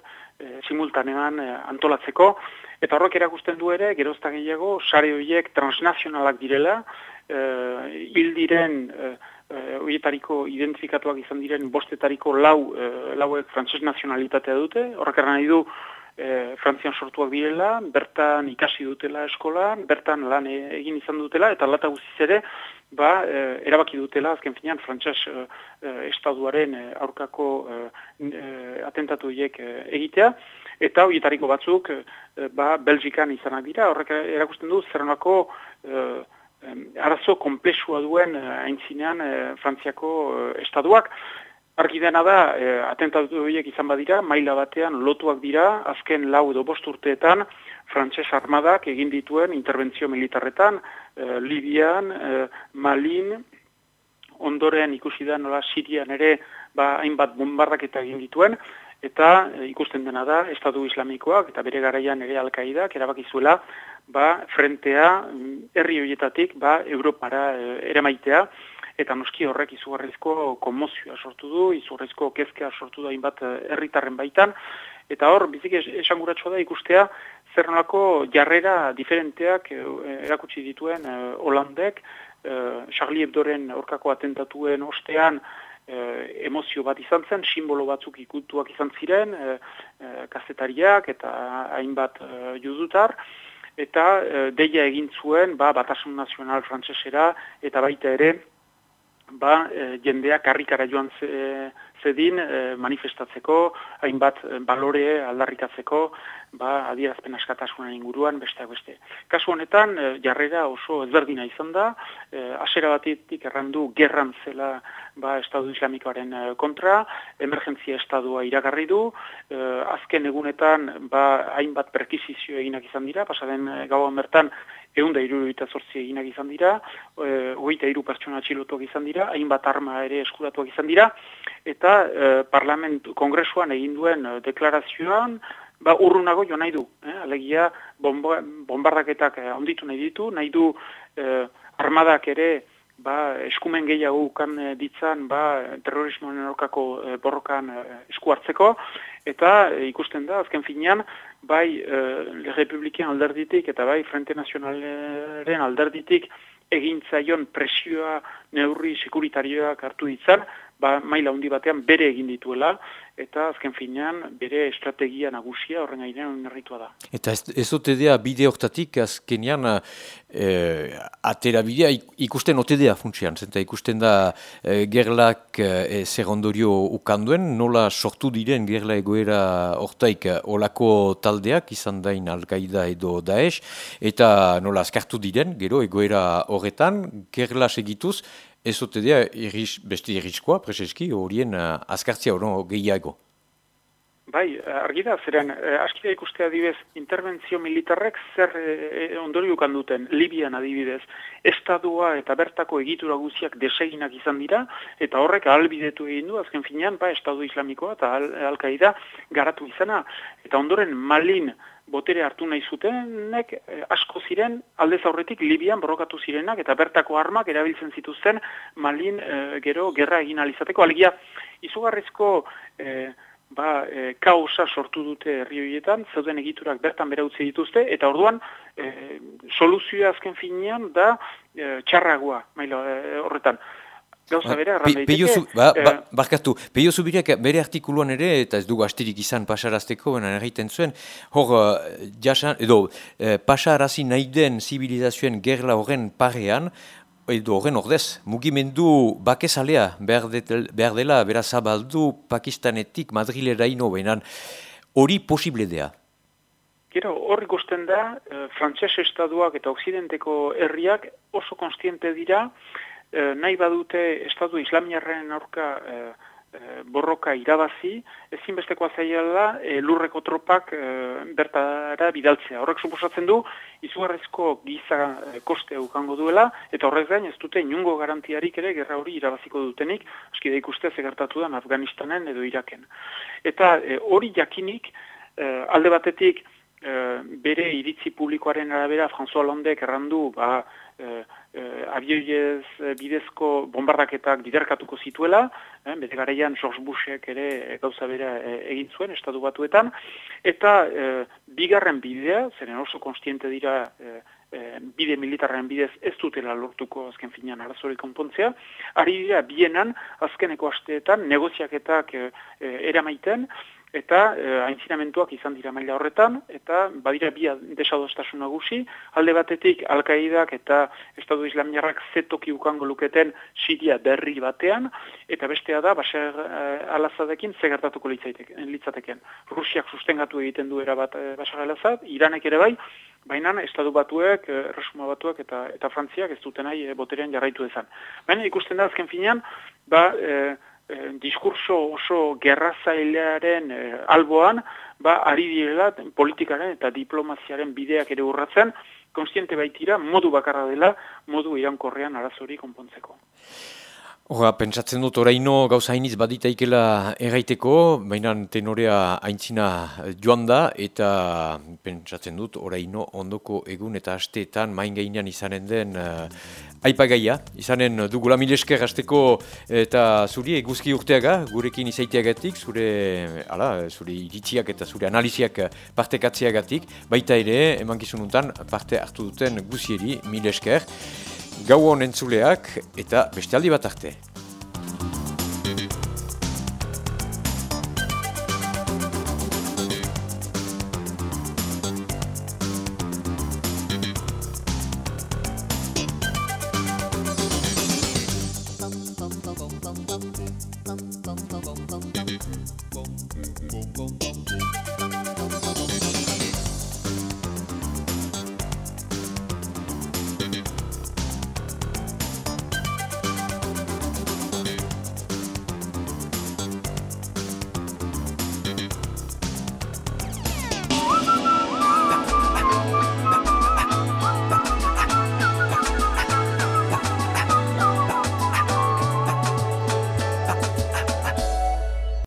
simultanean antolatzeko, Eta horrek erakusten du ere, gerozta gehiago, sare horiek transnazionalak direla, uh, hil diren, uh, uh, identifikatuak izan diren, bostetariko lau, uh, lauek frantzes nazionalitatea dute, horrek nahi du, E, Frantzian sortuak direla, bertan ikasi dutela eskolan, bertan lan egin izan dutela, eta lata guztiz ere, ba, erabaki dutela, azken finean, frantses e, estaduaren aurkako e, atentatu egitea, eta horietariko batzuk e, ba, Belgikan izanak dira, horrek erakusten du zerrenako e, arazo komplexua duen e, aintzinean e, Frantziako e, estaduak. Arki dena da, e, atentatu horiek izan badira, maila batean lotuak dira, azken lau edo bost urteetan, frantses armadak egin dituen interbentzio militarretan, e, Libian, e, Malin, ondoren ikusi da nola Sirian ere ba, hainbat bombardak eta egin dituen, eta e, ikusten dena da Estatu Islamikoak eta bere garaian ere alkaidak erabakizuela ba, frentea mm, herri horietatik ba, Europara e, ere maitea eta noski horrek izugarrizko konmozioa sortu du, izugarrizko kezkea sortu da inbat e, herritarren baitan. Eta hor bizik esanguratsua da ikustea zer nolako jarrera diferenteak erakutsi dituen Holandek, e, Charlie Hebdoren aurkako atentatuen ostean eh, emozio bat izan zen, simbolo batzuk ikutuak izan ziren, eh, eh, kazetariak eta hainbat eh, judutar, eta eh, deia egin zuen ba, batasun nazional frantsesera eta baita ere ba, eh, jendeak karrikara joan zedin eh, manifestatzeko, hainbat balore aldarrikatzeko, ba, adierazpen askatasunan inguruan, besteak beste. Kasu honetan, eh, jarrera oso ezberdina izan da, eh, asera batetik errandu gerran zela ba, Estadu Islamikoaren kontra, emergentzia estadua iragarri du, azken egunetan ba, hainbat perkizizio eginak izan dira, pasaden gauan bertan, egun da iru zortzi eginak izan dira, hogeita iru pertsona atxilotuak izan dira, hainbat arma ere eskuratuak izan dira, eta e, parlament kongresuan egin duen e, deklarazioan, ba, urrunago jo nahi du. Eh? Alegia, bombardaketak eh, onditu nahi ditu, nahi du eh, armadak ere ba, eskumen gehiago ukan eh, ditzan ba, terrorismoen aurkako eh, borrokan eh, esku hartzeko, eta ikusten da, azken finean, bai eh, republiken alderditik eta bai Frente Nazionalaren alderditik egin zaion presioa neurri sekuritarioak hartu ditzan, ba, maila handi batean bere egin dituela, eta azken finean bere estrategia nagusia horren gainean oinarritua da. Eta ez, ez otedea bide hortatik azkenean eh, atera bidea ikusten otedea funtsian, zenta ikusten da eh, gerlak eh, zer ondorio ukanduen, nola sortu diren gerla egoera hortaik olako taldeak izan dain algaida edo daes, eta nola azkartu diren, gero egoera horretan, gerla segituz, ez ote dira beste irriskoa, preseski, horien uh, azkartzia hori gehiago. Bai, argi da, zeren, eh, askida ikustea adibidez, interbentzio militarrek zer eh, ondori duten, Libian adibidez, estadua eta bertako egitura guziak deseginak izan dira, eta horrek ahalbidetu egin du, azken finean, ba, estadu islamikoa eta al, alkaida garatu izana. Eta ondoren, malin, botere hartu nahi zutenek eh, asko ziren aldez aurretik Libian borrokatu zirenak eta bertako armak erabiltzen zituzten malin eh, gero gerra egin alizateko. Alegia, izugarrizko eh, ba, eh, kaosa sortu dute herri horietan, zeuden egiturak bertan bera utzi dituzte, eta orduan eh, soluzioa azken finean da eh, txarragoa mailo, eh, horretan. Gauza bere, ba, ba, eh, Barkatu, peio zubirek bere artikuluan ere, eta ez dugu astirik izan pasarazteko, bena egiten zuen, hor, uh, jasan, edo, uh, pasarazi nahi den zibilizazioen gerla horren parean, edo horren ordez, mugimendu bakezalea behar, behar dela, bera zabaldu Pakistanetik Madrilera ino, benan, hori posible dea? Gero, hor ikusten da, frantses estaduak eta oksidenteko herriak oso konstiente dira, e, nahi badute Estatu Islamiarren aurka e, borroka irabazi, ezinbestekoa zaiala e, lurreko tropak e, bertara bidaltzea. Horrek suposatzen du, izugarrezko giza e, koste ukango duela, eta horrek gain ez dute inungo garantiarik ere gerra hori irabaziko dutenik, eskide ikuste zegertatu da Afganistanen edo Iraken. Eta hori jakinik, alde batetik, bere iritzi publikoaren arabera François Hollande errandu ba, eh, eh, abioiez eh, bidezko bombardaketak biderkatuko zituela, eh, bete garaian George Bushek ere gauza bera eh, egin zuen estatu batuetan, eta eh, bigarren bidea, zeren oso konstiente dira eh, bide militarren bidez ez dutela lortuko azken finean arazori konpontzea, ari dira bienan azkeneko asteetan negoziaketak eh, eramaiten, eta e, aintzinamentuak izan dira maila horretan, eta badira bi desadostasun nagusi, alde batetik Alkaidak eta Estadu Islamiarrak zetoki ukango luketen Siria berri batean, eta bestea da, baser e, alazadekin zegertatuko litzateken. Rusiak sustengatu egiten du erabat e, baser alazad, Iranek ere bai, baina Estadu batuek, e, resuma batuek eta, eta Frantziak ez duten nahi e, boterean jarraitu ezan. Baina ikusten da azken finean, ba, e, eh, diskurso oso gerrazailearen eh, alboan, ba, ari direla politikaren eta diplomaziaren bideak ere urratzen, konstiente baitira, modu bakarra dela, modu irankorrean arazori konpontzeko. Hora, pentsatzen dut, oraino gauza hainiz baditaikela erraiteko, baina tenorea haintzina joan da, eta pentsatzen dut, oraino ondoko egun eta asteetan main gainean izanen den uh, aipagaia. Izanen dugula milesker hasteko eta zuri eguzki urteaga, gurekin izaiteagatik, zure, ala, zure iritziak eta zure analiziak partekatzeagatik, baita ere, eman gizununtan, parte hartu duten guzieri milesker gau hon entzuleak eta beste aldi bat arte.